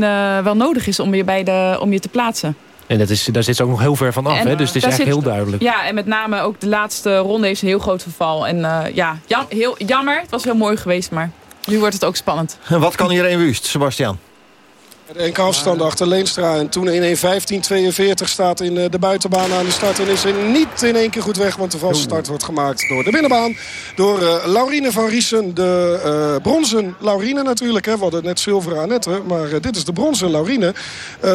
Speaker 8: eh, wel nodig is om je, bij de, om je te plaatsen.
Speaker 3: En dat is, daar zit ze ook nog heel ver van af.
Speaker 8: En,
Speaker 3: Hè? Dus het is echt
Speaker 8: zit-
Speaker 3: heel duidelijk.
Speaker 8: Ja, en met name ook de laatste ronde heeft ze een heel groot verval. En eh, ja, jam, heel jammer. Het was heel mooi geweest, maar nu wordt het ook spannend.
Speaker 4: En wat kan iedereen wust, Sebastian?
Speaker 5: De NK afstand achter Leenstra. En toen in 1.15.42 staat in eh, de buitenbaan aan de start. En is ze niet in één keer goed weg. Want de valse start wordt gemaakt door de binnenbaan. Door eh, Laurine van Riesen. De eh, bronzen Laurine natuurlijk. Hè. We hadden net zilveren Annette. Maar dit is de bronzen Laurine.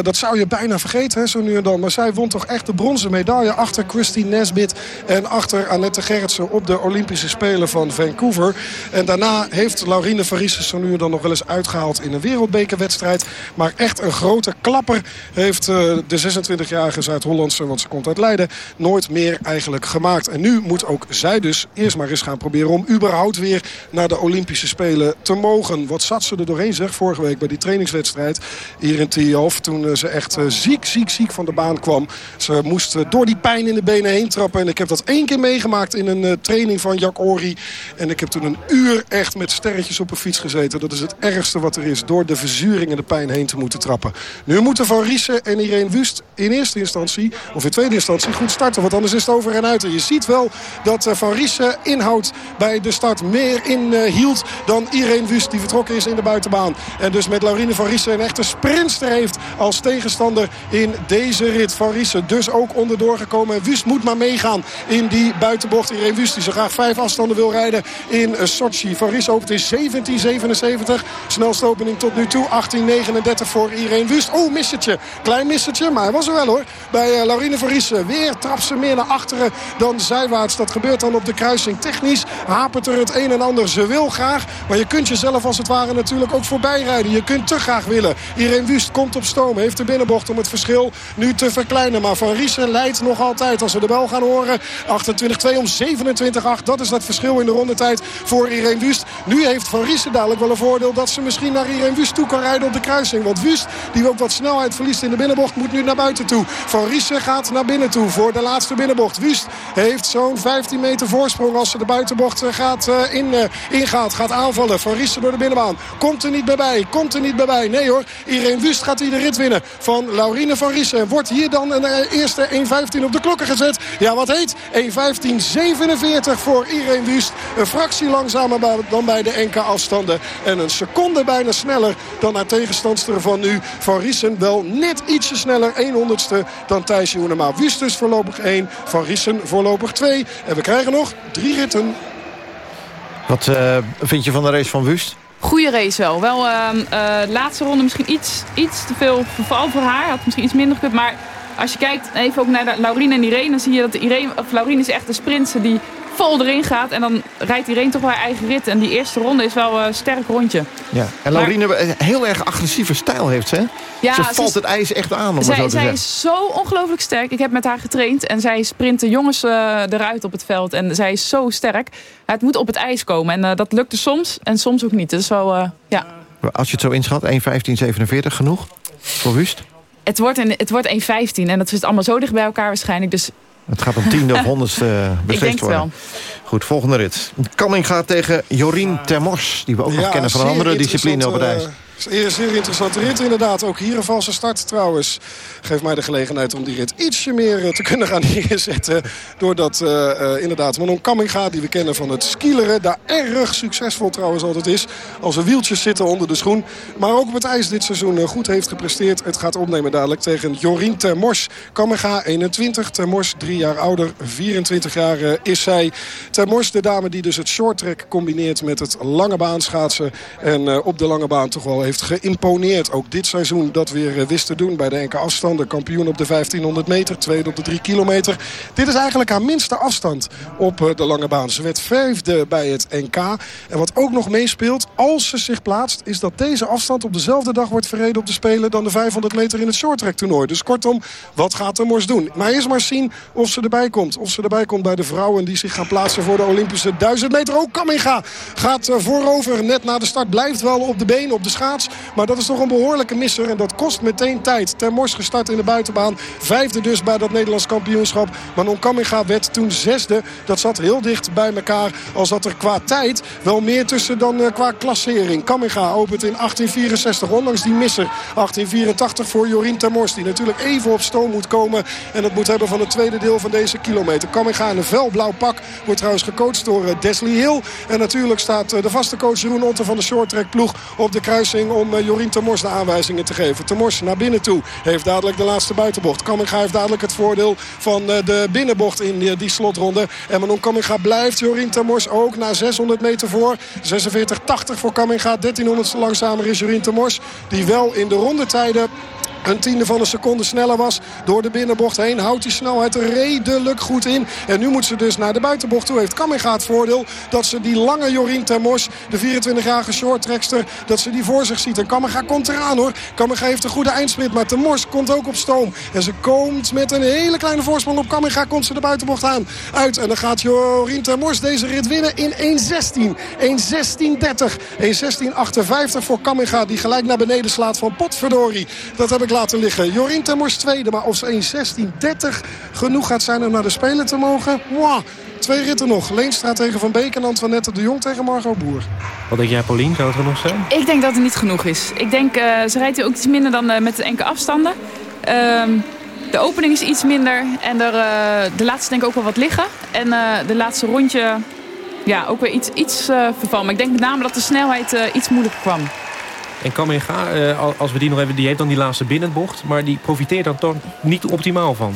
Speaker 5: Dat zou je bijna vergeten hè, zo nu en dan. Maar zij won toch echt de bronzen medaille. Achter Christine Nesbit. En achter Annette Gerritsen op de Olympische Spelen van Vancouver. En daarna heeft Laurine van Riesen zo nu en dan nog wel eens uitgehaald in een wereldbekerwedstrijd. Maar echt een grote klapper heeft eh, de 26-jarige Zuid-Hollandse, want ze komt uit Leiden, nooit meer eigenlijk gemaakt. En nu moet ook zij dus eerst maar eens gaan proberen om überhaupt weer naar de Olympische Spelen te mogen. Wat zat ze er doorheen zeg, vorige week bij die trainingswedstrijd hier in Tialf. Toen eh, ze echt eh, ziek, ziek, ziek van de baan kwam. Ze moest door die pijn in de benen heen trappen. En ik heb dat één keer meegemaakt in een training van Jack Ori. En ik heb toen een uur echt met sterretjes op een fiets gezeten. Dat is het ergste wat er is. Door de verzuring en de pijn heen te moeten trappen. Nu moeten Van Riesen en Irene Wust in eerste instantie, of in tweede instantie, goed starten. Want anders is het over en uit. En je ziet wel dat eh, Van Riesen inhoud bij de start meer inhield dan Irene Wust die vertrokken is in de buitenbaan. En dus met Laurine Van Riesen een echte sprinster heeft als tegenstander in deze rit. Van Riesen dus ook onderdoor gekomen. Wust moet maar meegaan in die buitenbocht. Irene Wust die zo graag vijf afstanden wil rijden in Sochi. Van Riesen opent in 17.77. Snelste opening tot nu toe. 18.39 voor Irene Wust. Oh, missertje. Klein missertje, maar hij was er wel hoor. Bij uh, Laurine Van Riesen. Weer trapt ze meer naar achteren dan zijwaarts. Dat gebeurt dan op de kruising. Technisch hapert er het een en ander. Ze wil graag, maar je kunt jezelf als het ware natuurlijk ook voorbij rijden. Je kunt te graag willen. Irene Wust komt op stoom. Heeft de binnenbocht om het verschil nu te verkleinen. Maar Van Riesen leidt nog altijd als we de bel gaan horen. 28-2 om 27-8. Dat is dat verschil in de rondetijd voor Irene Wust. Nu heeft Van Riesen dadelijk wel een voordeel dat ze misschien naar Irene Wust toe kan rijden op de kruising. Want Wust, die ook wat snelheid verliest in de binnenbocht, moet nu naar buiten toe. Van Riesen gaat naar binnen toe voor de laatste binnenbocht. Wust heeft zo'n 15 meter voorsprong als ze de buitenbocht eh, gaat, uh, in, uh, ingaat. Gaat aanvallen. Van Riesen door de binnenbaan. Komt er niet bij bij. Komt er niet bij bij. Nee hoor. Irene Wust gaat hier de rit winnen van Laurine van Riesen. Wordt hier dan een eerste 1.15 op de klokken gezet. Ja, wat heet? 1.15.47 voor Irene Wust. Een fractie langzamer dan bij de NK afstanden. En een seconde bijna sneller dan haar tegenstandster van nu. Van Riesen wel net ietsje sneller. 100ste dan Thijs Joenema. Wust dus voorlopig 1. Van Riesen voorlopig 2. En we krijgen nog drie ritten.
Speaker 4: Wat uh, vind je van de race van Wust?
Speaker 8: Goede race wel. Wel uh, uh, laatste ronde misschien iets, iets te veel vooral voor haar. Had misschien iets minder gekund. Maar als je kijkt even ook naar de Laurine en Irene... dan zie je dat de Irene, of Laurine is echt een sprintse die vol erin gaat. En dan rijdt Irene toch wel haar eigen rit. En die eerste ronde is wel een sterk rondje.
Speaker 4: Ja, en Laurine maar, een heel erg agressieve stijl heeft ze. Ja, ze valt ze het ijs echt aan om
Speaker 8: zij,
Speaker 4: zo te
Speaker 8: zij
Speaker 4: zeggen.
Speaker 8: is zo ongelooflijk sterk. Ik heb met haar getraind. En zij sprint de jongens uh, eruit op het veld. En zij is zo sterk. Het moet op het ijs komen. En uh, dat lukte soms. En soms ook niet. Dus wel, uh, ja.
Speaker 4: Als je het zo inschat, 1.15.47 genoeg voor Wust?
Speaker 8: Het wordt, een, het wordt 1.15 en dat zit allemaal zo dicht bij elkaar waarschijnlijk. Dus
Speaker 4: het gaat om tiende of honderdste uh, beslist
Speaker 8: Ik denk
Speaker 4: worden.
Speaker 8: wel.
Speaker 4: Goed, volgende rit. Kamming gaat tegen Jorien Termors. Die we ook
Speaker 5: ja,
Speaker 4: nog kennen van een andere discipline op het ijs.
Speaker 5: Zeer, zeer interessante rit inderdaad. Ook hier een valse start trouwens. Geeft mij de gelegenheid om die rit ietsje meer te kunnen gaan neerzetten. Doordat uh, uh, inderdaad Manon Kamminga, die we kennen van het skileren... daar erg succesvol trouwens altijd is. Als er wieltjes zitten onder de schoen. Maar ook op het ijs dit seizoen goed heeft gepresteerd. Het gaat opnemen dadelijk tegen Jorien Termors. Kamminga 21, Termors 3 jaar ouder. 24 jaar is zij. Termors de dame die dus het shorttrack combineert met het lange baan schaatsen. En op de lange baan toch wel heeft geïmponeerd. Ook dit seizoen dat weer wist te doen bij de enkele afstanden. Kampioen op de 1500 meter, tweede op de 3 kilometer. Dit is eigenlijk haar minste afstand op de lange baan. Ze werd vijfde bij het NK. En wat ook nog meespeelt, als ze zich plaatst... is dat deze afstand op dezelfde dag wordt verreden op de Spelen... dan de 500 meter in het shorttrack toernooi. Dus kortom, wat gaat de Mors doen? Maar eerst maar zien of ze erbij komt. Of ze erbij komt bij de vrouwen die zich gaan plaatsen voor de Olympische 1000 meter. Ook Kamminga gaat voorover. Net na de start blijft wel op de been, op de schaats. Maar dat is toch een behoorlijke misser. En dat kost meteen tijd. Ter Mors gestart in de buitenbaan. Vijfde dus bij dat Nederlands kampioenschap. Manon Kamminga werd toen zesde. Dat zat heel dicht bij elkaar. Al zat er qua tijd wel meer tussen dan uh, qua klassering. Kamminga opent in 1864. Ondanks die misser. 1884 voor Jorien Ter Mors. Die natuurlijk even op stoom moet komen. En het moet hebben van het tweede deel van deze kilometer. Kamminga in een felblauw pak. Wordt trouwens gecoacht door uh, Desley Hill. En natuurlijk staat uh, de vaste coach Jeroen Otter van de shorttrack ploeg op de kruising om uh, Jorien Termors de aanwijzingen te geven. Termors naar binnen toe. Heeft dadelijk de laatste buitenbocht. Kamminga heeft dadelijk het voordeel van uh, de binnenbocht in die, die slotronde. En Manon Kamminga blijft Jorien Termors ook na 600 meter voor. 46-80 voor Kamminga. 1300 langzamer is Jorien Termors. Die wel in de rondetijden een tiende van een seconde sneller was. Door de binnenbocht heen houdt die snelheid redelijk goed in. En nu moet ze dus naar de buitenbocht toe. Heeft Kamminga het voordeel dat ze die lange Jorien Termos, de 24-jarige shorttrekster, dat ze die voor zich ziet. En Kamminga komt eraan hoor. Kamminga heeft een goede eindsprint, maar Termos komt ook op stoom. En ze komt met een hele kleine voorsprong op Kamminga. Komt ze de buitenbocht aan uit. En dan gaat Jorien Termos deze rit winnen in 1.16. 1.16.30. 1.16.58 voor Kamminga die gelijk naar beneden slaat van potverdorie. Dat heb ik laten liggen. Jorien tweede, maar of ze 1.16.30 genoeg gaat zijn om naar de Spelen te mogen... Wow. Twee ritten nog. Leenstra tegen Van Beek en Antoinette de Jong tegen Margot Boer.
Speaker 3: Wat denk jij, Paulien? Zou het genoeg zijn?
Speaker 8: Ik denk dat het niet genoeg is. Ik denk, uh, ze rijdt ook iets minder dan uh, met de enkele afstanden. Uh, de opening is iets minder. En er, uh, de laatste denk ik ook wel wat liggen. En de laatste rondje ja, ook weer iets, iets verval. Maar ik denk met name dat de snelheid iets moeilijker kwam.
Speaker 3: En Kamenga, als we die nog even, die heeft dan die laatste binnenbocht. Maar die profiteert dan toch niet optimaal van.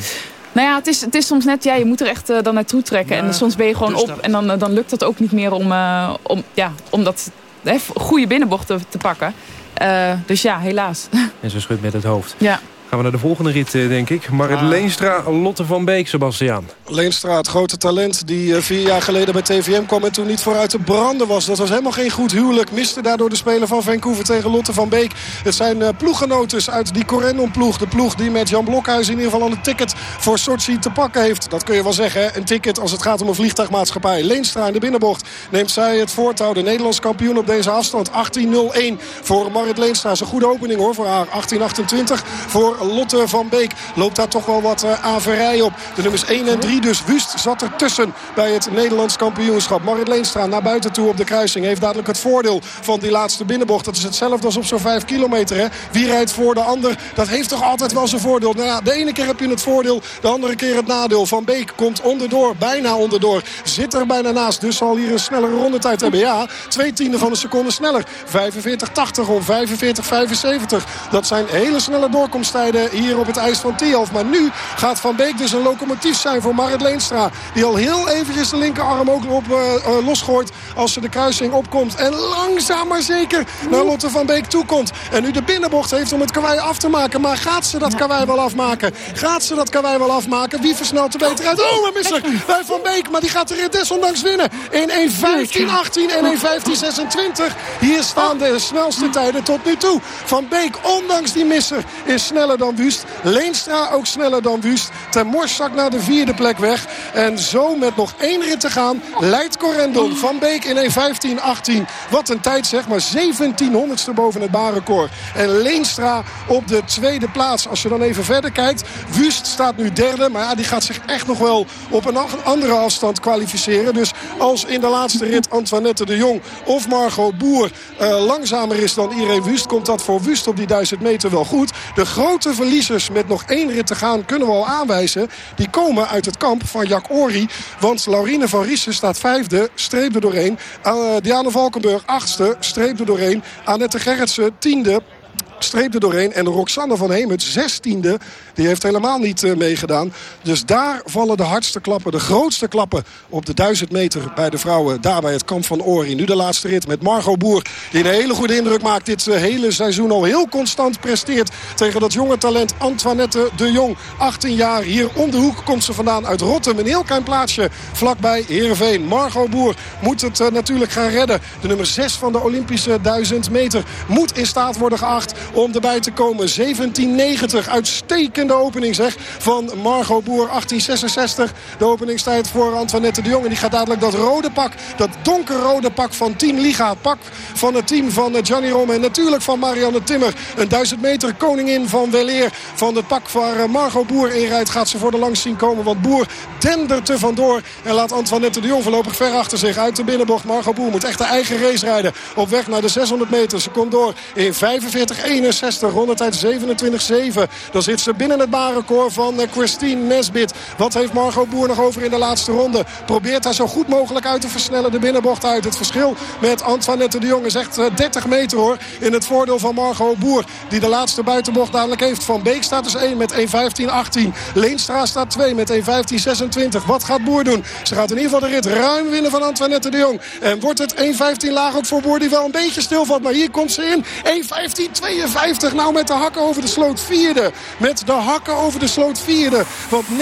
Speaker 8: Nou ja, het is, het is soms net, ja, je moet er echt uh, dan naartoe trekken. Ja, en soms ben je gewoon op en dan, dan lukt het ook niet meer om, uh, om, ja, om dat hè, goede binnenbochten te pakken. Uh, dus ja, helaas.
Speaker 3: En ze schudt met het hoofd.
Speaker 8: Ja.
Speaker 3: Gaan we naar de volgende rit, denk ik. Marit ah. Leenstra, Lotte van Beek, Sebastiaan.
Speaker 5: Leenstra, het grote talent die vier jaar geleden bij TVM kwam... en toen niet vooruit te branden was. Dat was helemaal geen goed huwelijk. Miste daardoor de speler van Vancouver tegen Lotte van Beek. Het zijn uh, ploeggenotes uit die Corendon-ploeg. De ploeg die met Jan Blokhuis in ieder geval een ticket voor Sochi te pakken heeft. Dat kun je wel zeggen, hè? een ticket als het gaat om een vliegtuigmaatschappij. Leenstra in de binnenbocht neemt zij het voortouw. De Nederlands kampioen op deze afstand. 18-0-1 voor Marit Leenstra. Dat is een goede opening hoor voor haar. 18-28 voor Lotte van Beek. Loopt daar toch wel wat uh, averij op. De nummers 1 en 3 dus. Wust zat er tussen bij het Nederlands kampioenschap. Marit Leenstra naar buiten toe op de kruising. Heeft dadelijk het voordeel van die laatste binnenbocht. Dat is hetzelfde als op zo'n 5 kilometer. Hè? Wie rijdt voor de ander? Dat heeft toch altijd wel zijn voordeel. Nou de ene keer heb je het voordeel. De andere keer het nadeel. Van Beek komt onderdoor. Bijna onderdoor. Zit er bijna naast. Dus zal hier een snellere rondetijd hebben. Ja, twee tienden van een seconde sneller. 45-80 om 45-75. Dat zijn hele snelle doorkomsttijden hier op het ijs van Tialf. Maar nu gaat Van Beek dus een locomotief zijn voor Marit Leenstra. Die al heel eventjes de linkerarm ook op, uh, losgooit als ze de kruising opkomt. En langzaam maar zeker naar Lotte van Beek toekomt. En nu de binnenbocht heeft om het kawaii af te maken. Maar gaat ze dat kawaii wel afmaken? Gaat ze dat kawaii wel afmaken? Wie versnelt er beter uit? Oh, een misser bij Van Beek. Maar die gaat de rit desondanks winnen. In 1.15.18 en 1.15.26. Hier staan de snelste tijden tot nu toe. Van Beek, ondanks die misser, is sneller dan Wust. Leenstra ook sneller dan Wust. Ten Morszak naar de vierde plek weg. En zo met nog één rit te gaan leidt Corendon Van Beek in 1.15.18. Wat een tijd zeg, maar 1700ste boven het baanrecord. En Leenstra op de tweede plaats. Als je dan even verder kijkt. Wust staat nu derde, maar ja, die gaat zich echt nog wel op een andere afstand kwalificeren. Dus als in de laatste rit Antoinette de Jong of Margot Boer uh, langzamer is dan Irene Wust... komt dat voor Wust op die 1000 meter wel goed. De grote verliezers met nog één rit te gaan kunnen we al aanwijzen. Die komen uit het kamp van Jack Ori. Want Laurine van Riesen staat vijfde, streep er doorheen. Uh, Diana Valkenburg achtste, streep er doorheen. Annette Gerritsen tiende streep er doorheen. En Roxanne van Hemert, zestiende, die heeft helemaal niet uh, meegedaan. Dus daar vallen de hardste klappen, de grootste klappen op de 1000 meter bij de vrouwen. Daar bij het kamp van Ori. Nu de laatste rit met Margot Boer. Die een hele goede indruk maakt dit uh, hele seizoen al heel constant presteert. Tegen dat jonge talent Antoinette de Jong. 18 jaar hier om de hoek komt ze vandaan uit Rotterdam. Een heel klein plaatsje vlakbij Heerenveen. Margot Boer moet het uh, natuurlijk gaan redden. De nummer 6 van de Olympische 1000 meter moet in staat worden geacht om erbij te komen. 1790, uitstekende opening zeg van Margot Boer. 1866, de openingstijd voor Antoinette de Jong. En die gaat dadelijk dat rode pak, dat donkerrode pak van Team Liga. Pak van het team van Gianni Romme en natuurlijk van Marianne Timmer. Een 1000 meter koningin van Weleer. Van het pak waar Margot Boer inrijdt gaat ze voor de langs zien komen. Want Boer dendert er vandoor en laat Antoinette de Jong voorlopig ver achter zich uit de binnenbocht. Margot Boer moet echt de eigen race rijden op weg naar de 600 meter. Ze komt door in 45 61. Rondetijd 27-7. Dan zit ze binnen het baanrecord van eh, Christine Nesbit. Wat heeft Margot Boer nog over in de laatste ronde? Probeert haar zo goed mogelijk uit te versnellen. De binnenbocht uit. Het verschil met Antoinette de Jong is echt 30 meter hoor. In het voordeel van Margot Boer. Die de laatste buitenbocht dadelijk heeft. Van Beek staat dus 1 met 1.15.18. Leenstra staat 2 met 1.15.26. Wat gaat Boer doen? Ze gaat in ieder geval de rit ruim winnen van Antoinette de Jong. En wordt het 1.15 laag ook voor Boer die wel een beetje stilvalt. Maar hier komt ze in. 1.15.52. 50. Nou met de hakken over de sloot vierde. Met de hakken over de sloot vierde. Want 29-9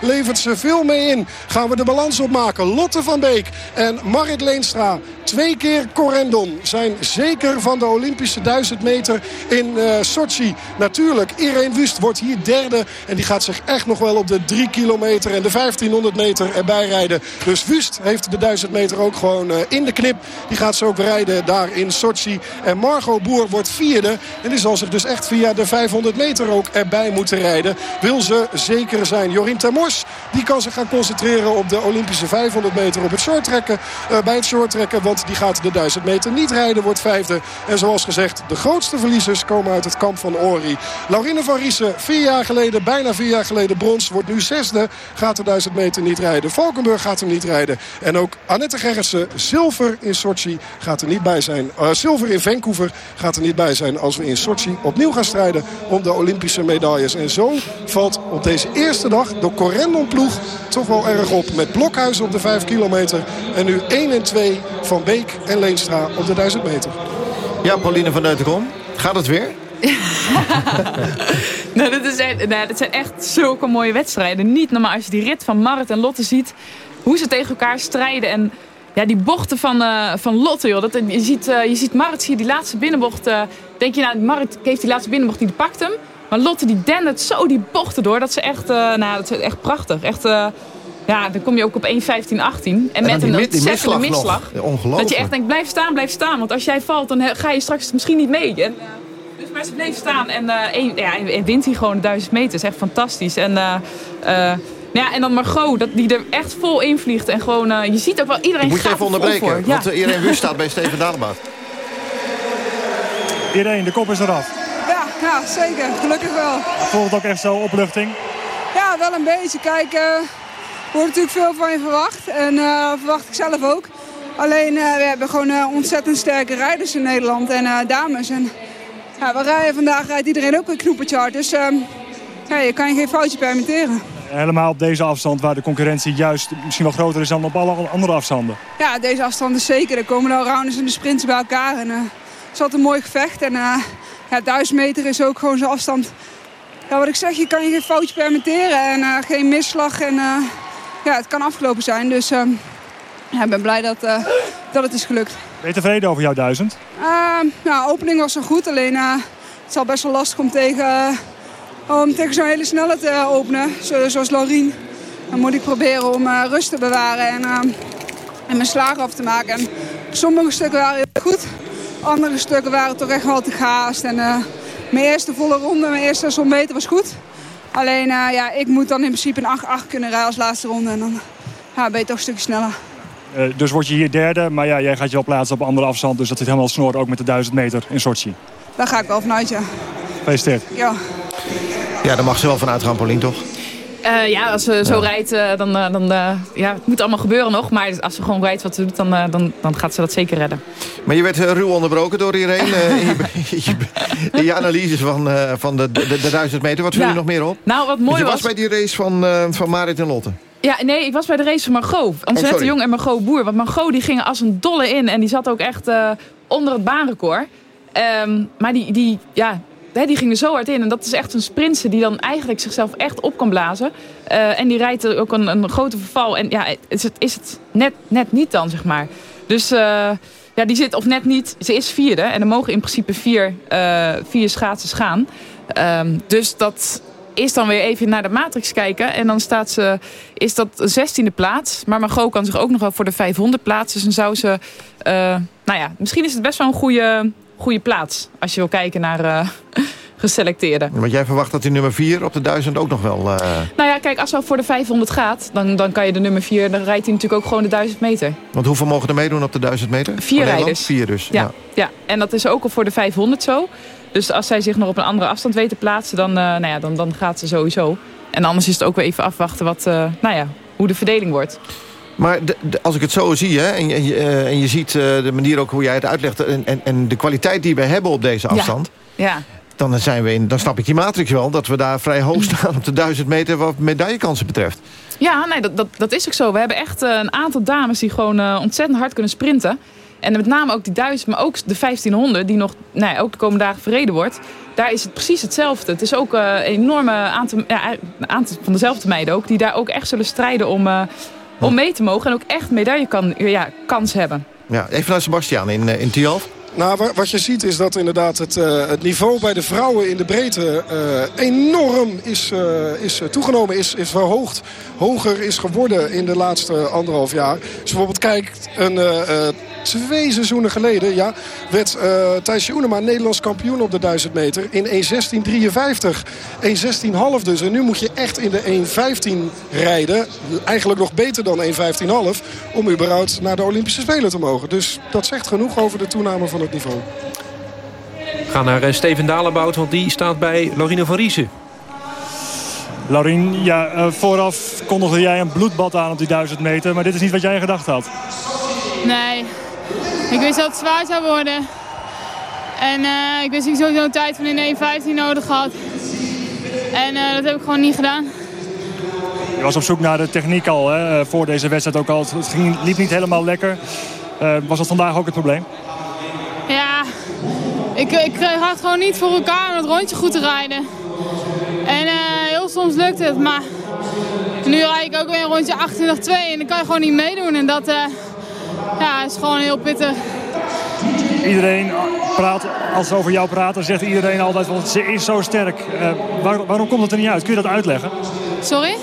Speaker 5: levert ze veel mee in. Gaan we de balans opmaken. Lotte van Beek en Marit Leenstra. Twee keer Corendon zijn zeker van de Olympische 1000 meter in uh, Sochi. Natuurlijk, Irene Wust wordt hier derde. En die gaat zich echt nog wel op de 3 kilometer en de 1500 meter erbij rijden. Dus Wust heeft de 1000 meter ook gewoon uh, in de knip. Die gaat ze ook rijden daar in Sochi. En Margot Boer Wordt vierde. En die zal zich dus echt via de 500 meter ook erbij moeten rijden. Wil ze zeker zijn. Jorien Termors die kan zich gaan concentreren op de Olympische 500 meter op het shorttrekken. Uh, bij het shorttrekken. Want die gaat de 1000 meter niet rijden. Wordt vijfde. En zoals gezegd de grootste verliezers komen uit het kamp van Ori. Laurine van Riesen vier jaar geleden. Bijna vier jaar geleden brons. Wordt nu zesde. Gaat de 1000 meter niet rijden. Valkenburg gaat hem niet rijden. En ook Annette Gerritsen zilver in Sochi gaat er niet bij zijn. Uh, zilver in Vancouver gaat er niet bij zijn als we in Sochi opnieuw gaan strijden om de Olympische medailles. En zo valt op deze eerste dag de Corendon ploeg toch wel erg op. Met Blokhuis op de 5 kilometer. En nu 1 en 2 van Beek en Leenstra op de 1000 meter.
Speaker 4: Ja, Pauline van Deutenkom. Gaat het weer?
Speaker 8: nou, dat, is, nou, dat zijn echt zulke mooie wedstrijden. Niet normaal als je die rit van Marit en Lotte ziet. Hoe ze tegen elkaar strijden. En ja, die bochten van, uh, van Lotte, joh. Dat, je, ziet, uh, je ziet Marit hier die laatste binnenbocht. Uh, denk je, nou, Marit heeft die laatste binnenbocht, die pakt hem. Maar Lotte die dendert zo die bochten door. Dat ze echt, nou, dat is echt prachtig. Echt, ja, dan kom je ook op 1, 15, 18. En, met een ontzettende misslag. Dat je echt denkt, blijf staan, blijf staan. Want als jij valt, dan ga je straks misschien niet mee. En, dus maar ze bleef staan en, ja, en wint hij gewoon de 1000 meter. Dat is echt fantastisch. En, ja, en dan Margot, dat, die er echt vol in vliegt. En gewoon, uh, je ziet ook wel, iedereen
Speaker 4: moet
Speaker 8: je
Speaker 4: even onderbreken, want ja. iedereen Wust staat bij Steven Dalebout.
Speaker 6: Iedereen, de kop is eraf.
Speaker 13: Ja, ja, zeker. Gelukkig wel.
Speaker 6: Voelt het ook echt zo opluchting?
Speaker 13: Ja, wel een beetje. Kijk, er wordt natuurlijk veel van je verwacht. En uh, verwacht ik zelf ook. Alleen, uh, we hebben gewoon uh, ontzettend sterke rijders in Nederland en dames. En ja, we rijden vandaag rijdt iedereen ook een knoepertje hard. Dus ja, je kan je geen foutje permitteren.
Speaker 6: Helemaal op deze afstand waar de concurrentie juist misschien wel groter is dan op alle andere afstanden.
Speaker 13: Ja, deze afstand is zeker. Er komen de allrounders en de sprints bij elkaar. En, uh, het is altijd een mooi gevecht. En uh, ja, 1000 meter is ook gewoon zo'n afstand. Ja, wat ik zeg, je kan je geen foutje permitteren. En uh, geen misslag. En ja, het kan afgelopen zijn. Dus ja, ik ben blij dat, dat het is gelukt.
Speaker 6: Ben je tevreden over jouw duizend?
Speaker 13: nou, de opening was zo goed. Alleen het is al best wel lastig om tegen om tegen zo'n hele snelle te openen, zoals Laurien. Dan moet ik proberen om uh, rust te bewaren en, uh, en mijn slagen af te maken. En sommige stukken waren heel goed, andere stukken waren toch echt wel te gehaast. En, uh, mijn eerste volle ronde, mijn eerste 100 meter was goed. Alleen ja, ik moet dan in principe een 8-8 kunnen rijden als laatste ronde. En dan ja, ben je toch een stukje sneller.
Speaker 6: dus word je hier derde, maar ja, jij gaat je wel plaatsen op een andere afstand. Dus dat zit helemaal snor ook met de 1000 meter in Sochi.
Speaker 13: Daar ga ik wel vanuit, ja.
Speaker 6: Gefeliciteerd.
Speaker 13: Ja.
Speaker 4: Ja, daar mag ze wel vanuit gaan, Paulien, toch?
Speaker 8: Uh, ja, als ze zo rijdt, uh, dan, uh, dan ja, het moet allemaal gebeuren nog. Maar als ze gewoon rijdt wat ze doet, dan, dan, dan gaat ze dat zeker redden.
Speaker 4: Maar je werd ruw onderbroken door iedereen. in, je, in je analyses van, van de, de, de 1000 meter. Wat viel ja. je nog meer op?
Speaker 8: Nou, wat mooi
Speaker 4: je
Speaker 8: was...
Speaker 4: was bij die race van, van Marit en Lotte.
Speaker 8: Ja, nee, ik was bij de race van Margot. Ansette oh, Jong en Margot Boer. Want Margot die gingen als een dolle in. En die zat ook echt onder het baanrecord. Um, maar die, die, ja, die ging er zo hard in. En dat is echt een sprintse die dan eigenlijk zichzelf echt op kan blazen. Uh, en die rijdt ook een, een grote verval. En ja, is het, is het net, net niet dan, zeg maar. Dus uh, ja, die zit of net niet. Ze is vierde. En er mogen in principe vier, uh, vier schaatsers gaan. Um, dus dat is dan weer even naar de matrix kijken. En dan staat ze, is dat de 16e plaats. Maar Margot kan zich ook nog wel voor de 500 plaatsen. Dus dan zou ze... nou ja, misschien is het best wel een goede goede plaats. Als je wil kijken naar uh, geselecteerden.
Speaker 4: Want jij verwacht dat die nummer 4 op de 1000 ook nog wel... Uh...
Speaker 8: Nou ja, kijk, als het voor de 500 gaat... Dan, dan kan je de nummer 4, dan rijdt hij natuurlijk ook gewoon de 1000 meter.
Speaker 4: Want hoeveel mogen er meedoen op de 1000 meter?
Speaker 8: Vier rijders.
Speaker 4: Vier dus,
Speaker 8: ja, ja. ja. en dat is ook al voor de 500 zo. Dus als zij zich nog op een andere afstand weet te plaatsen... dan, uh, nou ja, dan, dan gaat ze sowieso. En anders is het ook weer even afwachten wat, nou ja, hoe de verdeling wordt.
Speaker 4: Maar de, de, als ik het zo zie, hè, en, je, en je ziet uh, de manier ook hoe jij het uitlegt... En, en, en, de kwaliteit die we hebben op deze afstand...
Speaker 8: Ja. ja.
Speaker 4: Dan, zijn we in, dan snap ik die matrix wel... dat we daar vrij hoog staan op de 1000 meter wat medaillekansen betreft.
Speaker 8: Ja, nee, dat, dat, dat is ook zo. We hebben echt uh, een aantal dames die gewoon ontzettend hard kunnen sprinten. En met name ook die 1000, maar ook de 1500... die nog nou ja, ook de komende dagen verreden wordt... daar is het precies hetzelfde. Het is ook een enorme aantal, ja, aantal van dezelfde meiden ook... die daar ook echt zullen strijden om om mee te mogen en ook echt medaille kan, ja, kans hebben.
Speaker 4: Ja, even naar Sebastian in, in Tialf.
Speaker 5: Nou, wat je ziet is dat inderdaad het, uh, het niveau bij de vrouwen in de breedte uh, enorm is, uh, is toegenomen, is, is verhoogd. Hoger is geworden in de laatste anderhalf jaar. Als je bijvoorbeeld kijkt, een twee seizoenen geleden... Ja, werd uh, Thijs Joenema Nederlands kampioen op de 1000 meter in 1.16.53. 1.16.5 dus. En nu moet je echt in de 1.15 rijden. Eigenlijk nog beter dan 1.15.5 om überhaupt naar de Olympische Spelen te mogen. Dus dat zegt genoeg over de toename van het niveau.
Speaker 3: We gaan naar Steven Dalenbout, want die staat bij Lorine van Riesen.
Speaker 6: Laurien, ja, uh, vooraf kondigde jij een bloedbad aan op die 1000 meter. Maar dit is niet wat jij gedacht had.
Speaker 14: Nee. Ik wist dat het zwaar zou worden. En uh, ik wist dat ik sowieso een tijd van in 1.15 nodig had. En uh, dat heb ik gewoon niet gedaan.
Speaker 6: Je was op zoek naar de techniek al, hè? voor deze wedstrijd ook al. Het ging, liep niet helemaal lekker. was dat vandaag ook het probleem?
Speaker 14: Ik, ik had het gewoon niet voor elkaar om het rondje goed te rijden. En heel soms lukt het, maar nu rijd ik ook weer een rondje 28-2 en dan kan je gewoon niet meedoen. En dat uh, ja, is gewoon heel pittig.
Speaker 6: Iedereen praat, als ze over jou praten, zegt iedereen altijd, want ze is zo sterk. Uh, waar, waarom komt het er niet uit? Kun je dat uitleggen?
Speaker 14: Sorry?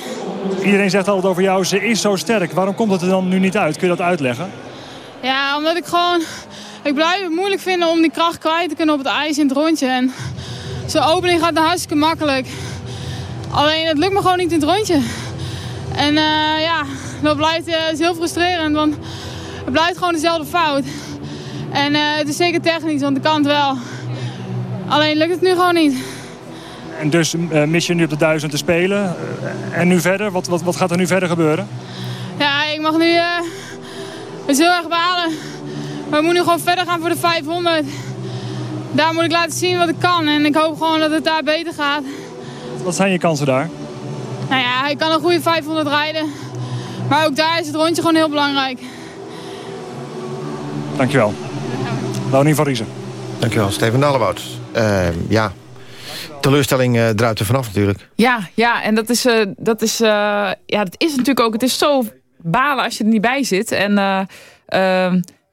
Speaker 6: Iedereen zegt altijd over jou, ze is zo sterk. Waarom komt het er dan nu niet uit? Kun je dat uitleggen?
Speaker 14: Ja, omdat ik gewoon... Ik blijf het moeilijk vinden om die kracht kwijt te kunnen op het ijs in het rondje. En zo'n opening gaat dan hartstikke makkelijk. Alleen het lukt me gewoon niet in het rondje. En uh, ja, dat blijft uh, is heel frustrerend, want het blijft gewoon dezelfde fout. En uh, het is zeker technisch, want ik kan het wel. Alleen lukt het nu gewoon niet.
Speaker 6: En dus mis je nu op de duizend te spelen. en nu verder? Wat, wat, wat gaat er nu verder gebeuren?
Speaker 14: Ja, ik mag nu het heel erg balen. Maar we moeten nu gewoon verder gaan voor de 500. Daar moet ik laten zien wat ik kan. En ik hoop gewoon dat het daar beter gaat.
Speaker 6: Wat zijn je kansen daar?
Speaker 14: Nou ja, ik kan een goede 500 rijden. Maar ook daar is het rondje gewoon heel belangrijk.
Speaker 6: Dankjewel. Laurien van Riezen.
Speaker 4: Dankjewel, Steven Dallebout. Uh, ja, teleurstelling uh, druipt er vanaf natuurlijk.
Speaker 8: Ja, ja en dat is, uh, dat, is, ja, dat is natuurlijk ook... Het is zo balen als je er niet bij zit. En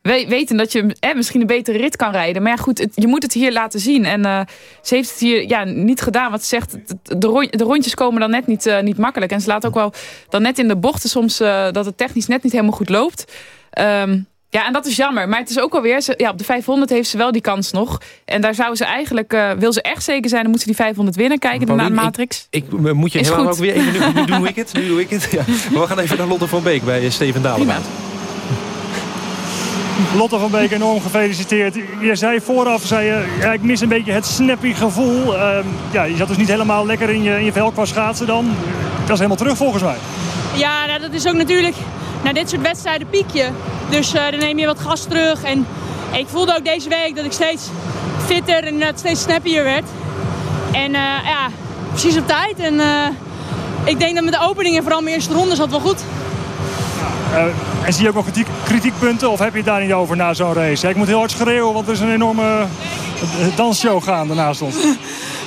Speaker 8: ehm, weten dat je misschien een betere rit kan rijden. Maar ja, goed, je moet het hier laten zien. En uh, ze heeft het hier ja, niet gedaan. Wat ze zegt, de, de rondjes komen dan net niet, uh, niet makkelijk. En ze laat ook wel dan net in de bochten soms uh, dat het technisch net niet helemaal goed loopt. Um, ja, en dat is jammer. Maar het is ook alweer, ze, ja, op de 500 heeft ze wel die kans nog. En daar zou ze eigenlijk, wil ze echt zeker zijn, dan moet ze die 500 winnen. Kijken naar de Matrix.
Speaker 3: Ik, ik moet je helemaal ook weer even, nu, nu doe ik het. Nu doe ik het. Ja. We gaan even naar Lotte van Beek bij Steven Dalemaat.
Speaker 6: Lotte van Beek, enorm gefeliciteerd. Je zei vooraf, zei je, ik mis een beetje het snappy gevoel. Uh, ja, je zat dus niet helemaal lekker in je, in je vel qua schaatsen dan. Dat is helemaal terug volgens mij.
Speaker 15: Ja, nou, dat is ook natuurlijk na dit soort wedstrijden piekje. Dus uh, dan neem je wat gas terug. En ik voelde ook deze week dat ik steeds fitter en dat steeds snappier werd. En uh, ja, precies op tijd. En ik denk dat met de openingen, vooral mijn eerste ronde, zat wel goed.
Speaker 6: Uh, en zie je ook nog kritiek, kritiekpunten of heb je het daar niet over na zo'n race? Ik moet heel hard schreeuwen, want er is een enorme uh, dansshow gaande naast ons.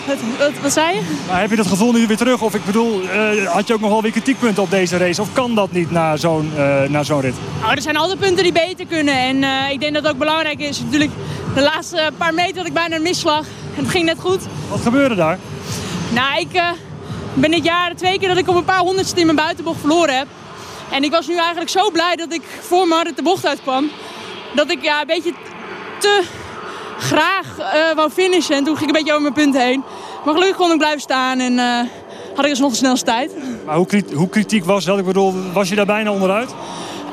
Speaker 15: Wat, wat, wat, zei je?
Speaker 6: Maar heb je dat gevoel nu weer terug? Of ik bedoel, uh, had je ook nog wel weer kritiekpunten op deze race? Of kan dat niet na zo'n na zo'n rit?
Speaker 15: Nou, er zijn altijd punten die beter kunnen. En ik denk dat het ook belangrijk is. Natuurlijk, de laatste paar meter had ik bijna een misslag. Het ging net goed.
Speaker 6: Wat gebeurde daar?
Speaker 15: Nou, ik ben dit jaar twee keer dat ik op een paar honderdste in mijn buitenbocht verloren heb. En ik was nu eigenlijk zo blij dat ik voor Marit de bocht uitkwam. Dat ik ja, een beetje te graag uh, wou finishen. En toen ging ik een beetje over mijn punten heen. Maar gelukkig kon ik blijven staan en uh, had ik dus nog de snelste tijd.
Speaker 6: Maar hoe, hoe kritiek was dat? Ik bedoel, was je daar bijna onderuit?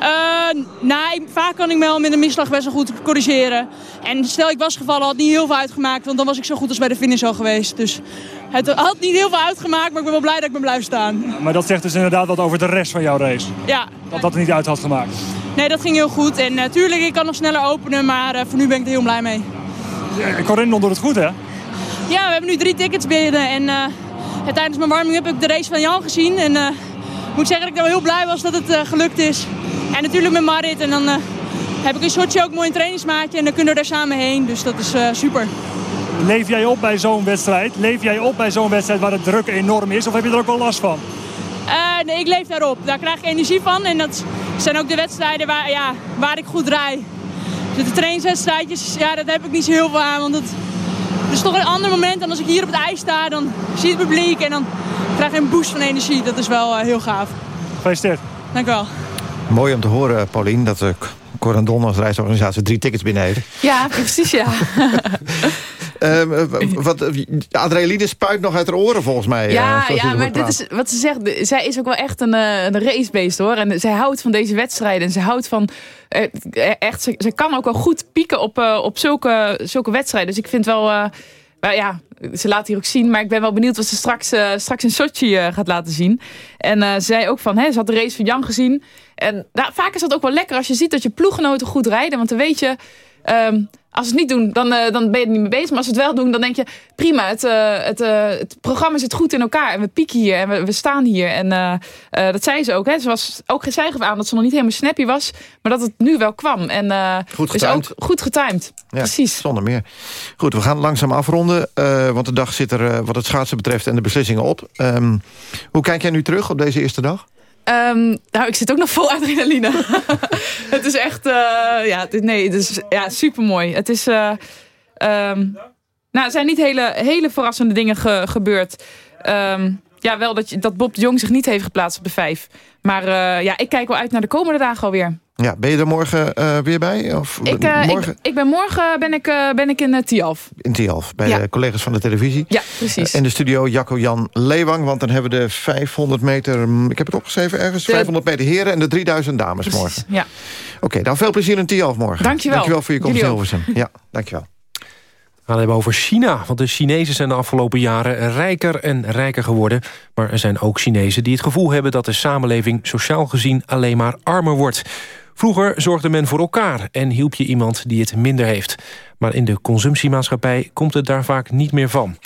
Speaker 15: Uh, nou, vaak kan ik me wel met een misslag best wel goed corrigeren. En stel ik was gevallen, had niet heel veel uitgemaakt. Want dan was ik zo goed als bij de finish al geweest. Dus het had niet heel veel uitgemaakt, maar ik ben wel blij dat ik ben blijven staan.
Speaker 6: Maar dat zegt dus inderdaad wat over de rest van jouw race?
Speaker 15: Ja.
Speaker 6: Dat dat er niet uit had gemaakt?
Speaker 15: Nee, dat ging heel goed. En natuurlijk, uh, ik kan nog sneller openen, maar uh, voor nu ben ik er heel blij mee.
Speaker 6: Ja, Corinne doet het goed, hè?
Speaker 15: Ja, we hebben nu drie tickets binnen. En tijdens mijn warming-up heb ik de race van Jan gezien. En ik moet zeggen dat ik wel heel blij was dat het gelukt is. En natuurlijk met Marit. En dan heb ik in Sochi ook mooi een trainingsmaatje. En dan kunnen we er samen heen. Dus dat is super.
Speaker 6: Leef jij op bij zo'n wedstrijd? Leef jij op bij zo'n wedstrijd waar de druk enorm is? Of heb je er ook wel last van?
Speaker 15: Uh, nee, ik leef daarop. Daar krijg ik energie van. En dat zijn ook de wedstrijden waar, ja, waar ik goed draai. Dus de trainingswedstrijdjes, ja, dat heb ik niet zo heel veel aan. Want het, is toch een ander moment dan als ik hier op het ijs sta. Dan zie je het publiek en dan krijg je een boost van energie. Dat is wel uh, heel gaaf.
Speaker 6: Gefeliciteerd.
Speaker 15: Dank u wel.
Speaker 4: Mooi om te horen, Paulien, dat de Corendon als reisorganisatie drie tickets binnen heeft.
Speaker 8: Ja, precies, ja.
Speaker 4: Ehm, wat, de adrenaline spuit nog uit haar oren volgens mij.
Speaker 8: Ja, ja maar dit is wat ze zegt. Zij is ook wel echt een, een racebeest hoor. En zij houdt van deze wedstrijden. En ze houdt van... echt, ze, ze kan ook wel goed pieken op, op zulke, zulke wedstrijden. Dus ik vind wel... Maar ja, ze laat hier ook zien. Maar ik ben wel benieuwd wat ze straks, uh, straks in Sochi uh, gaat laten zien. En uh, ze zei ook van, hè, ze had de race van Jan gezien. En nou, vaak is dat ook wel lekker als je ziet dat je ploeggenoten goed rijden. Want dan weet je, um, als ze het niet doen, dan, uh, dan ben je er niet mee bezig. Maar als ze het wel doen, dan denk je... prima, het, uh, het, uh, het programma zit goed in elkaar. En we pieken hier en we, we staan hier. En dat zei ze ook. Hè. Ze was ook gaf aan dat ze nog niet helemaal snappy was. Maar dat het nu wel kwam. En,
Speaker 4: goed
Speaker 8: dus ook goed getimed.
Speaker 4: Ja,
Speaker 8: Precies.
Speaker 4: Zonder meer. Goed, we gaan langzaam afronden. want de dag zit er wat het schaatsen betreft en de beslissingen op. Um, hoe kijk jij nu terug op deze eerste dag?
Speaker 8: Um, nou, ik zit ook nog vol adrenaline. het is echt, uh, ja, nee, het is ja, super mooi. Het is, uh, um, nou, er zijn niet hele, hele verrassende dingen ge gebeurd. Um, ja, wel dat, je, dat Bob de Jong zich niet heeft geplaatst op de vijf. Maar uh, ja, ik kijk wel uit naar de komende dagen alweer.
Speaker 4: Ja, ben je er morgen uh, weer bij? Of
Speaker 8: ik, uh, morgen? Ik, ik, ben morgen ben ik, uh, ben ik in uh, Tialf.
Speaker 4: In Tialf, bij ja. de collega's van de televisie.
Speaker 8: Ja, precies.
Speaker 4: in de studio Jacco-Jan Leewang, want dan hebben we de 500 meter... ik heb het opgeschreven ergens, de... 500 meter heren en de 3000 dames
Speaker 8: precies,
Speaker 4: morgen.
Speaker 8: Ja.
Speaker 4: Oké, okay, dan veel plezier in Tialf morgen.
Speaker 8: Dankjewel.
Speaker 4: Dankjewel voor je komst in Hilversum. Ja, dankjewel.
Speaker 3: We gaan het hebben over China, want de Chinezen zijn de afgelopen jaren rijker en rijker geworden. Maar er zijn ook Chinezen die het gevoel hebben dat de samenleving sociaal gezien alleen maar armer wordt. Vroeger zorgde men voor elkaar en hielp je iemand die het minder heeft. Maar in de consumptiemaatschappij komt het daar vaak niet meer van.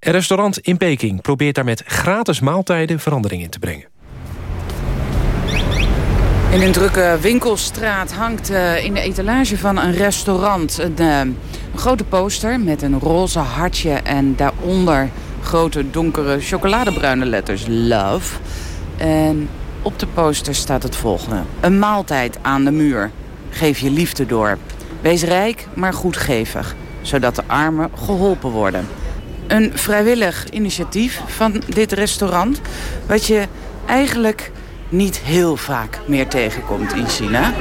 Speaker 3: Een restaurant in Peking probeert daar met gratis maaltijden verandering in te brengen.
Speaker 16: In een drukke winkelstraat hangt uh, in de etalage van een restaurant uh, een, grote poster met een roze hartje en daaronder grote donkere chocoladebruine letters Love. En op de poster staat het volgende. Een maaltijd aan de muur. Geef je liefde door. Wees rijk, maar goedgevig. Zodat de armen geholpen worden. Een vrijwillig initiatief van dit restaurant. Wat je eigenlijk niet heel vaak meer tegenkomt in China.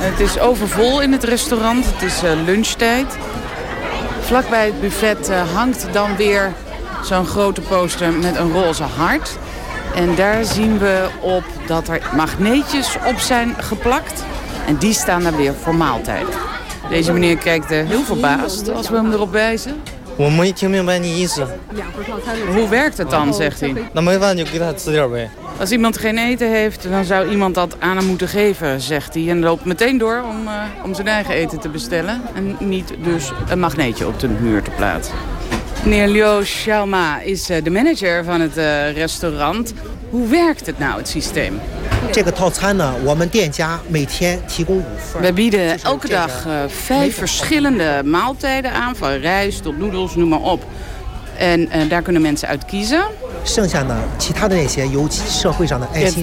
Speaker 16: Het is overvol in het restaurant. Het is uh, lunchtijd. Vlakbij het buffet uh, hangt dan weer zo'n grote poster met een roze hart. En daar zien we op dat er magneetjes op zijn geplakt. En die staan daar weer voor maaltijd. Deze meneer kijkt heel verbaasd als we hem erop wijzen. Hoe werkt het dan, zegt hij? Als iemand geen eten heeft, dan zou iemand dat aan hem moeten geven, zegt hij. En loopt meteen door om, uh, om zijn eigen eten te bestellen. En niet dus een magneetje op de muur te plaatsen. Meneer Liu Xiaoma is uh, de manager van het uh, restaurant. Hoe werkt het nou, het systeem? We bieden elke dag vijf verschillende maaltijden aan. Van rijst tot noedels, noem maar op. En uh, daar kunnen mensen uit kiezen.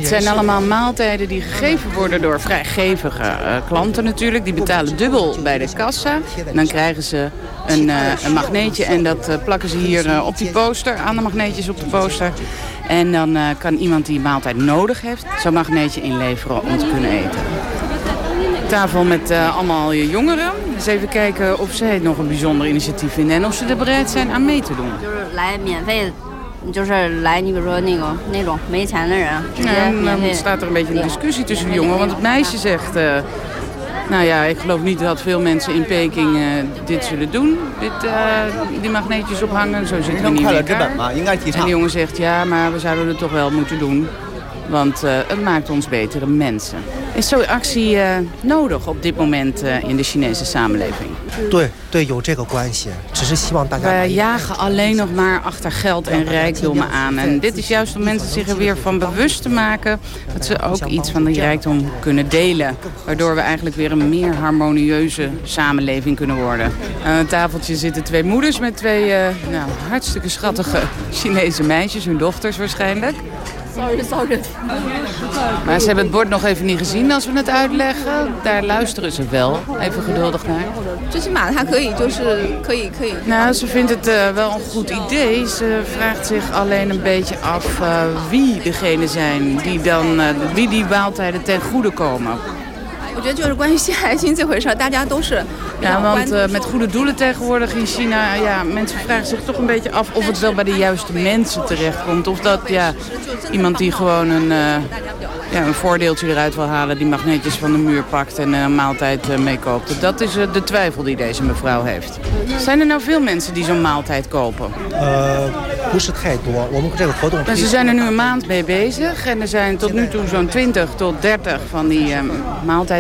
Speaker 16: Het zijn allemaal maaltijden die gegeven worden door vrijgevige uh, klanten natuurlijk. Die betalen dubbel bij de kassa. En dan krijgen ze een, uh, een magneetje en dat plakken ze hier op die poster. Aan de magneetjes op de poster. En dan kan iemand die maaltijd nodig heeft zo'n magneetje inleveren om te kunnen eten. Tafel met allemaal jongeren. Dus even kijken of zij nog een bijzonder initiatief vinden en of ze er bereid zijn aan mee te doen.
Speaker 17: Dus
Speaker 16: Dan
Speaker 17: nou,
Speaker 16: staat er een beetje een discussie tussen de jongen, want het meisje zegt... Uh, nou ja, ik geloof niet dat veel mensen in Peking uh, dit zullen doen. Dit, uh, die magneetjes ophangen, zo zitten we niet in elkaar. En de jongen zegt, ja, maar we zouden het toch wel moeten doen. Want eh, het maakt ons betere mensen. Is zo'n actie eh, nodig op dit moment eh, in de Chinese samenleving? We jagen alleen nog maar achter geld en rijkdommen aan. En dit is juist om mensen zich er weer van bewust te maken... dat ze ook iets van die rijkdom kunnen delen. Waardoor we eigenlijk weer een meer harmonieuze samenleving kunnen worden. Aan een tafeltje zitten twee moeders met twee nou, hartstikke schattige Chinese meisjes. Hun dochters waarschijnlijk
Speaker 17: sorry, sorry.
Speaker 16: Maar ze hebben het bord nog even niet gezien als we het uitleggen. Daar luisteren ze wel even geduldig naar. Nou, ze vindt het eh, wel een goed idee. Ze vraagt zich alleen een beetje af uh, wie degene zijn die dan, uh, wie die waaltijden ten goede komen.
Speaker 17: 我觉得就是关于献爱心这回事儿，大家都是比
Speaker 16: Ja,
Speaker 17: 较关
Speaker 16: want
Speaker 17: 注
Speaker 16: eh, met goede doelen tegenwoordig in China... Ja, mensen vragen zich toch een beetje af of het wel bij de juiste mensen terechtkomt. Of dat ja, iemand die gewoon een, eh, ja, een voordeeltje eruit wil halen... die magneetjes van de muur pakt en een maaltijd eh, meekoopt. Dat is eh, de twijfel die deze mevrouw heeft. Zijn er nou veel mensen die zo'n maaltijd kopen?
Speaker 18: 呃，不是太多。我们这个活动
Speaker 16: Nou, ze zijn er nu een maand mee bezig en er zijn tot nu toe zo'n 20 tot 30 van die eh,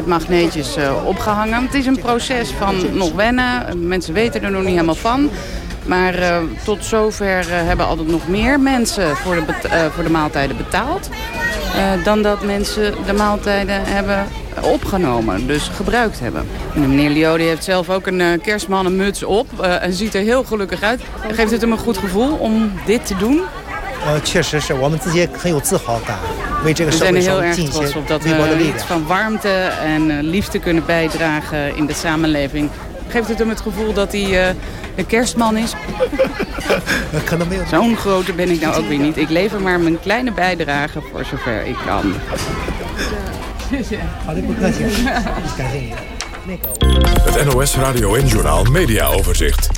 Speaker 16: maaltijdmagneetjes eh, opgehangen. Het is een proces van nog wennen, mensen weten er nog niet helemaal van. Maar eh, tot zover eh, hebben altijd nog meer mensen voor de, bet- eh, voor de maaltijden betaald... eh, dan dat mensen de maaltijden hebben opgenomen, dus gebruikt hebben. En meneer Lio die heeft zelf ook een eh, kerstmannenmuts op eh, en ziet er heel gelukkig uit. Geeft het hem een goed gevoel om dit te doen?
Speaker 18: 呃，确实是我们自己也很有自豪感，为这个
Speaker 16: We zijn er heel erg trots op dat we
Speaker 18: eh,
Speaker 16: iets van warmte en eh, liefde kunnen bijdragen in de samenleving. Geeft het hem het gevoel dat hij uh, een kerstman is? Zo'n grote ben ik nou ook weer niet. Ik lever maar mijn kleine bijdrage voor zover ik kan.
Speaker 1: Het NOS Radio en Journal Media Overzicht.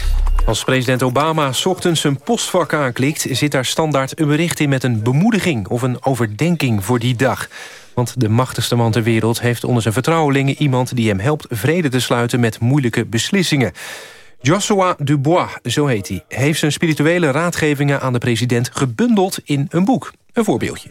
Speaker 3: Als president Obama ochtends zijn postvak aanklikt... zit daar standaard een bericht in met een bemoediging... of een overdenking voor die dag. Want de machtigste man ter wereld heeft onder zijn vertrouwelingen... iemand die hem helpt vrede te sluiten met moeilijke beslissingen. Joshua Dubois, zo heet hij, heeft zijn spirituele raadgevingen aan de president gebundeld in een boek. Een voorbeeldje.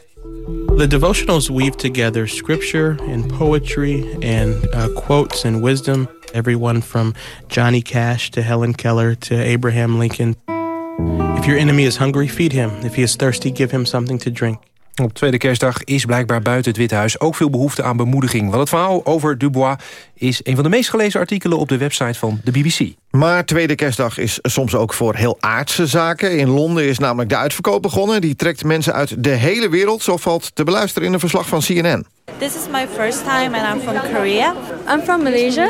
Speaker 19: The devotionals weave together scripture and poetry and uh, quotes and wisdom. Everyone from Johnny Cash to Helen Keller to Abraham Lincoln. If your enemy is hungry, feed him. If he is thirsty, give him something to drink.
Speaker 3: Op tweede kerstdag is blijkbaar buiten het Witte Huis ook veel behoefte aan bemoediging. Want het verhaal over Dubois is een van de meest gelezen artikelen op de website van de BBC.
Speaker 4: Maar tweede kerstdag is soms ook voor heel aardse zaken. In Londen is namelijk de uitverkoop begonnen. Die trekt mensen uit de hele wereld. Zo valt te beluisteren in een verslag van CNN.
Speaker 20: This is my first time and I'm from Korea. I'm from Malaysia.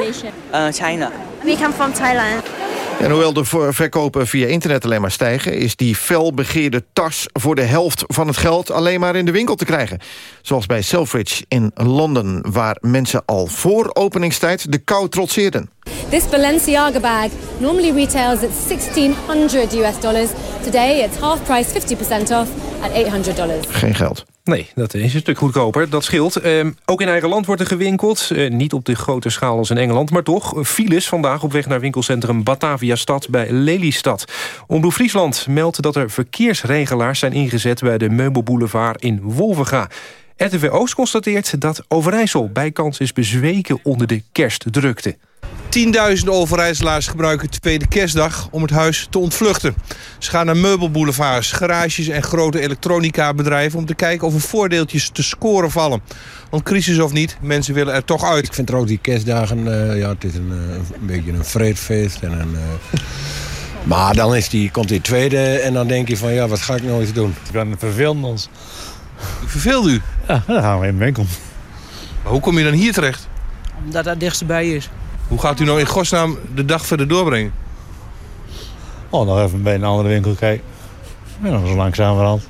Speaker 21: Uh, China.
Speaker 20: We come from Thailand.
Speaker 4: En hoewel de verkopen via internet alleen maar stijgen... is die felbegeerde tas voor de helft van het geld alleen maar in de winkel te krijgen. Zoals bij Selfridge in Londen... waar mensen al voor openingstijd de kou trotseerden.
Speaker 22: This Balenciaga bag normally retails at 1600 US dollars. Today it's half price, 50% off at 800 dollars.
Speaker 4: Geen geld.
Speaker 3: Nee, dat is een stuk goedkoper. Dat scheelt. Ehm, ook in eigen land wordt er gewinkeld. Eh, niet op de grote schaal als in Engeland, maar toch. Files vandaag op weg naar winkelcentrum Batavia-stad bij Lelystad. Omroep Friesland meldt dat er verkeersregelaars zijn ingezet... bij de meubelboulevard in Wolvenga. RTV Oost constateert dat Overijssel bijkans is bezweken onder de kerstdrukte.
Speaker 23: Tienduizenden overijsselaars gebruiken tweede kerstdag om het huis te ontvluchten. Ze gaan naar meubelboulevards, garages en grote elektronica-bedrijven... om te kijken of er voordeeltjes te scoren vallen. Want crisis of niet, mensen willen er toch uit.
Speaker 24: Ik vind er ook die kerstdagen, eh, ja, het is een, eh, een beetje een vreedfeest. En een, eh, maar dan is die, komt die tweede en dan denk je van, ja, wat ga ik nou eens doen?
Speaker 25: Ik ben vervelend ons.
Speaker 23: Verveelt u?
Speaker 25: Ja, dan gaan we in de winkel.
Speaker 23: Maar hoe kom je dan hier terecht?
Speaker 21: Omdat dat dichtstbij is.
Speaker 23: Hoe gaat u nou in godsnaam de dag verder doorbrengen?
Speaker 25: Oh, nog even bij een andere winkel kijken. En dan zo langzamerhand.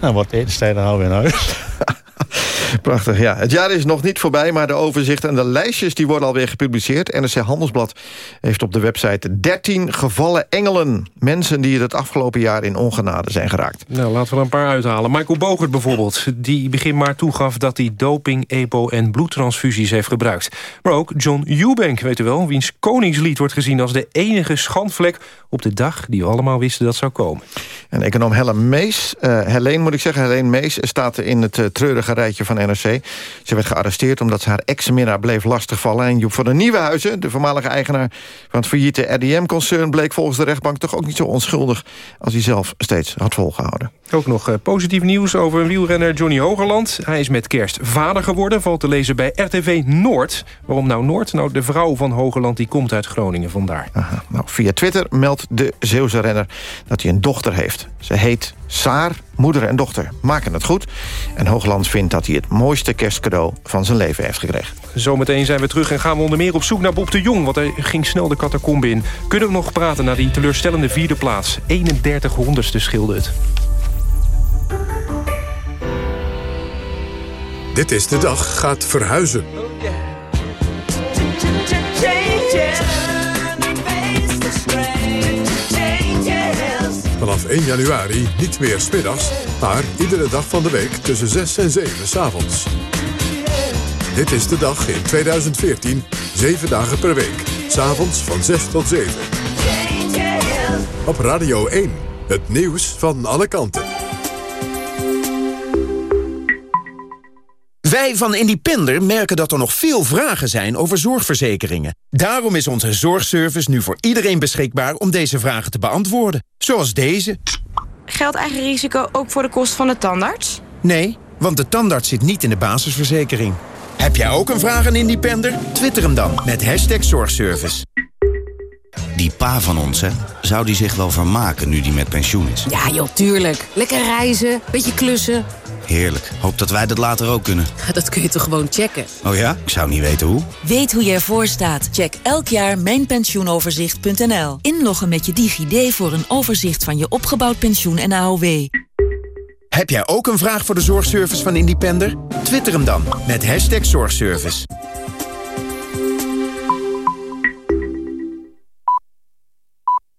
Speaker 25: Dan wordt de etenstijd dan alweer naar huis.
Speaker 4: Prachtig, ja. Het jaar is nog niet voorbij, maar de overzichten en de lijstjes... die worden alweer gepubliceerd. NRC Handelsblad heeft op de website 13 gevallen engelen. Mensen die het afgelopen jaar in ongenade zijn geraakt.
Speaker 3: Nou, laten we er een paar uithalen. Michael Bogert bijvoorbeeld, die begin maar toegaf... dat hij doping, EPO en bloedtransfusies heeft gebruikt. Maar ook John Eubank, weet u wel... wiens koningslied wordt gezien als de enige schandvlek... op de dag die we allemaal wisten dat zou komen.
Speaker 4: En econoom Helen Mees, uh, Helene moet ik zeggen, Helene Mees... staat in het uh, treurige rijtje van NRC. Ze werd gearresteerd omdat ze haar ex-minnaar bleef lastigvallen. En Joep van der Nieuwenhuizen, de voormalige eigenaar... van het failliete RDM-concern... bleek volgens de rechtbank toch ook niet zo onschuldig... als hij zelf steeds had volgehouden.
Speaker 3: Ook nog uh, positief nieuws over wielrenner Johnny Hogerland. Hij is met kerst vader geworden, valt te lezen bij RTV Noord. Waarom nou Noord? Nou, de vrouw van Hogerland die komt uit Groningen vandaar.
Speaker 4: Aha, nou, via Twitter meldt de Zeeuwse renner dat hij een dochter heeft. Ze heet Saar, moeder en dochter maken het goed. En Hoogland vindt dat hij het mooiste kerstcadeau van zijn leven heeft gekregen.
Speaker 3: Zometeen zijn we terug en gaan we onder meer op zoek naar Bob de Jong... want hij ging snel de catacombe in. Kunnen we nog praten naar die teleurstellende vierde plaats? 31 honderdste scheelde het.
Speaker 1: Dit is de dag gaat verhuizen. Vanaf 1 januari niet meer smiddags, maar iedere dag van de week tussen 6 en 7 s avonds. Dit is de dag in 2014, 7 dagen per week. S'avonds van 6 tot 7. Op Radio 1, het nieuws van alle kanten.
Speaker 26: Wij van Independer merken dat er nog veel vragen zijn over zorgverzekeringen. Daarom is onze zorgservice nu voor iedereen beschikbaar om deze vragen te beantwoorden. Zoals deze.
Speaker 27: Geldt eigen risico ook voor de kost van de tandarts?
Speaker 26: Nee, want de tandarts zit niet in de basisverzekering. Heb jij ook een vraag aan Independer? Twitter hem dan met hashtag zorgservice.
Speaker 28: Die pa van ons, hè? Zou die zich wel vermaken nu die met pensioen is?
Speaker 29: Ja joh, tuurlijk. Lekker reizen, beetje klussen.
Speaker 28: Heerlijk. Hoop dat wij dat later ook kunnen.
Speaker 29: Dat kun je toch gewoon checken?
Speaker 28: Oh ja? Ik zou niet weten hoe.
Speaker 30: Weet hoe je ervoor staat? Check elk jaar mijnpensioenoverzicht.nl. Inloggen met je DigiD voor een overzicht van je opgebouwd pensioen en AOW.
Speaker 26: Heb jij ook een vraag voor de zorgservice van Independer? Twitter hem dan met hashtag zorgservice.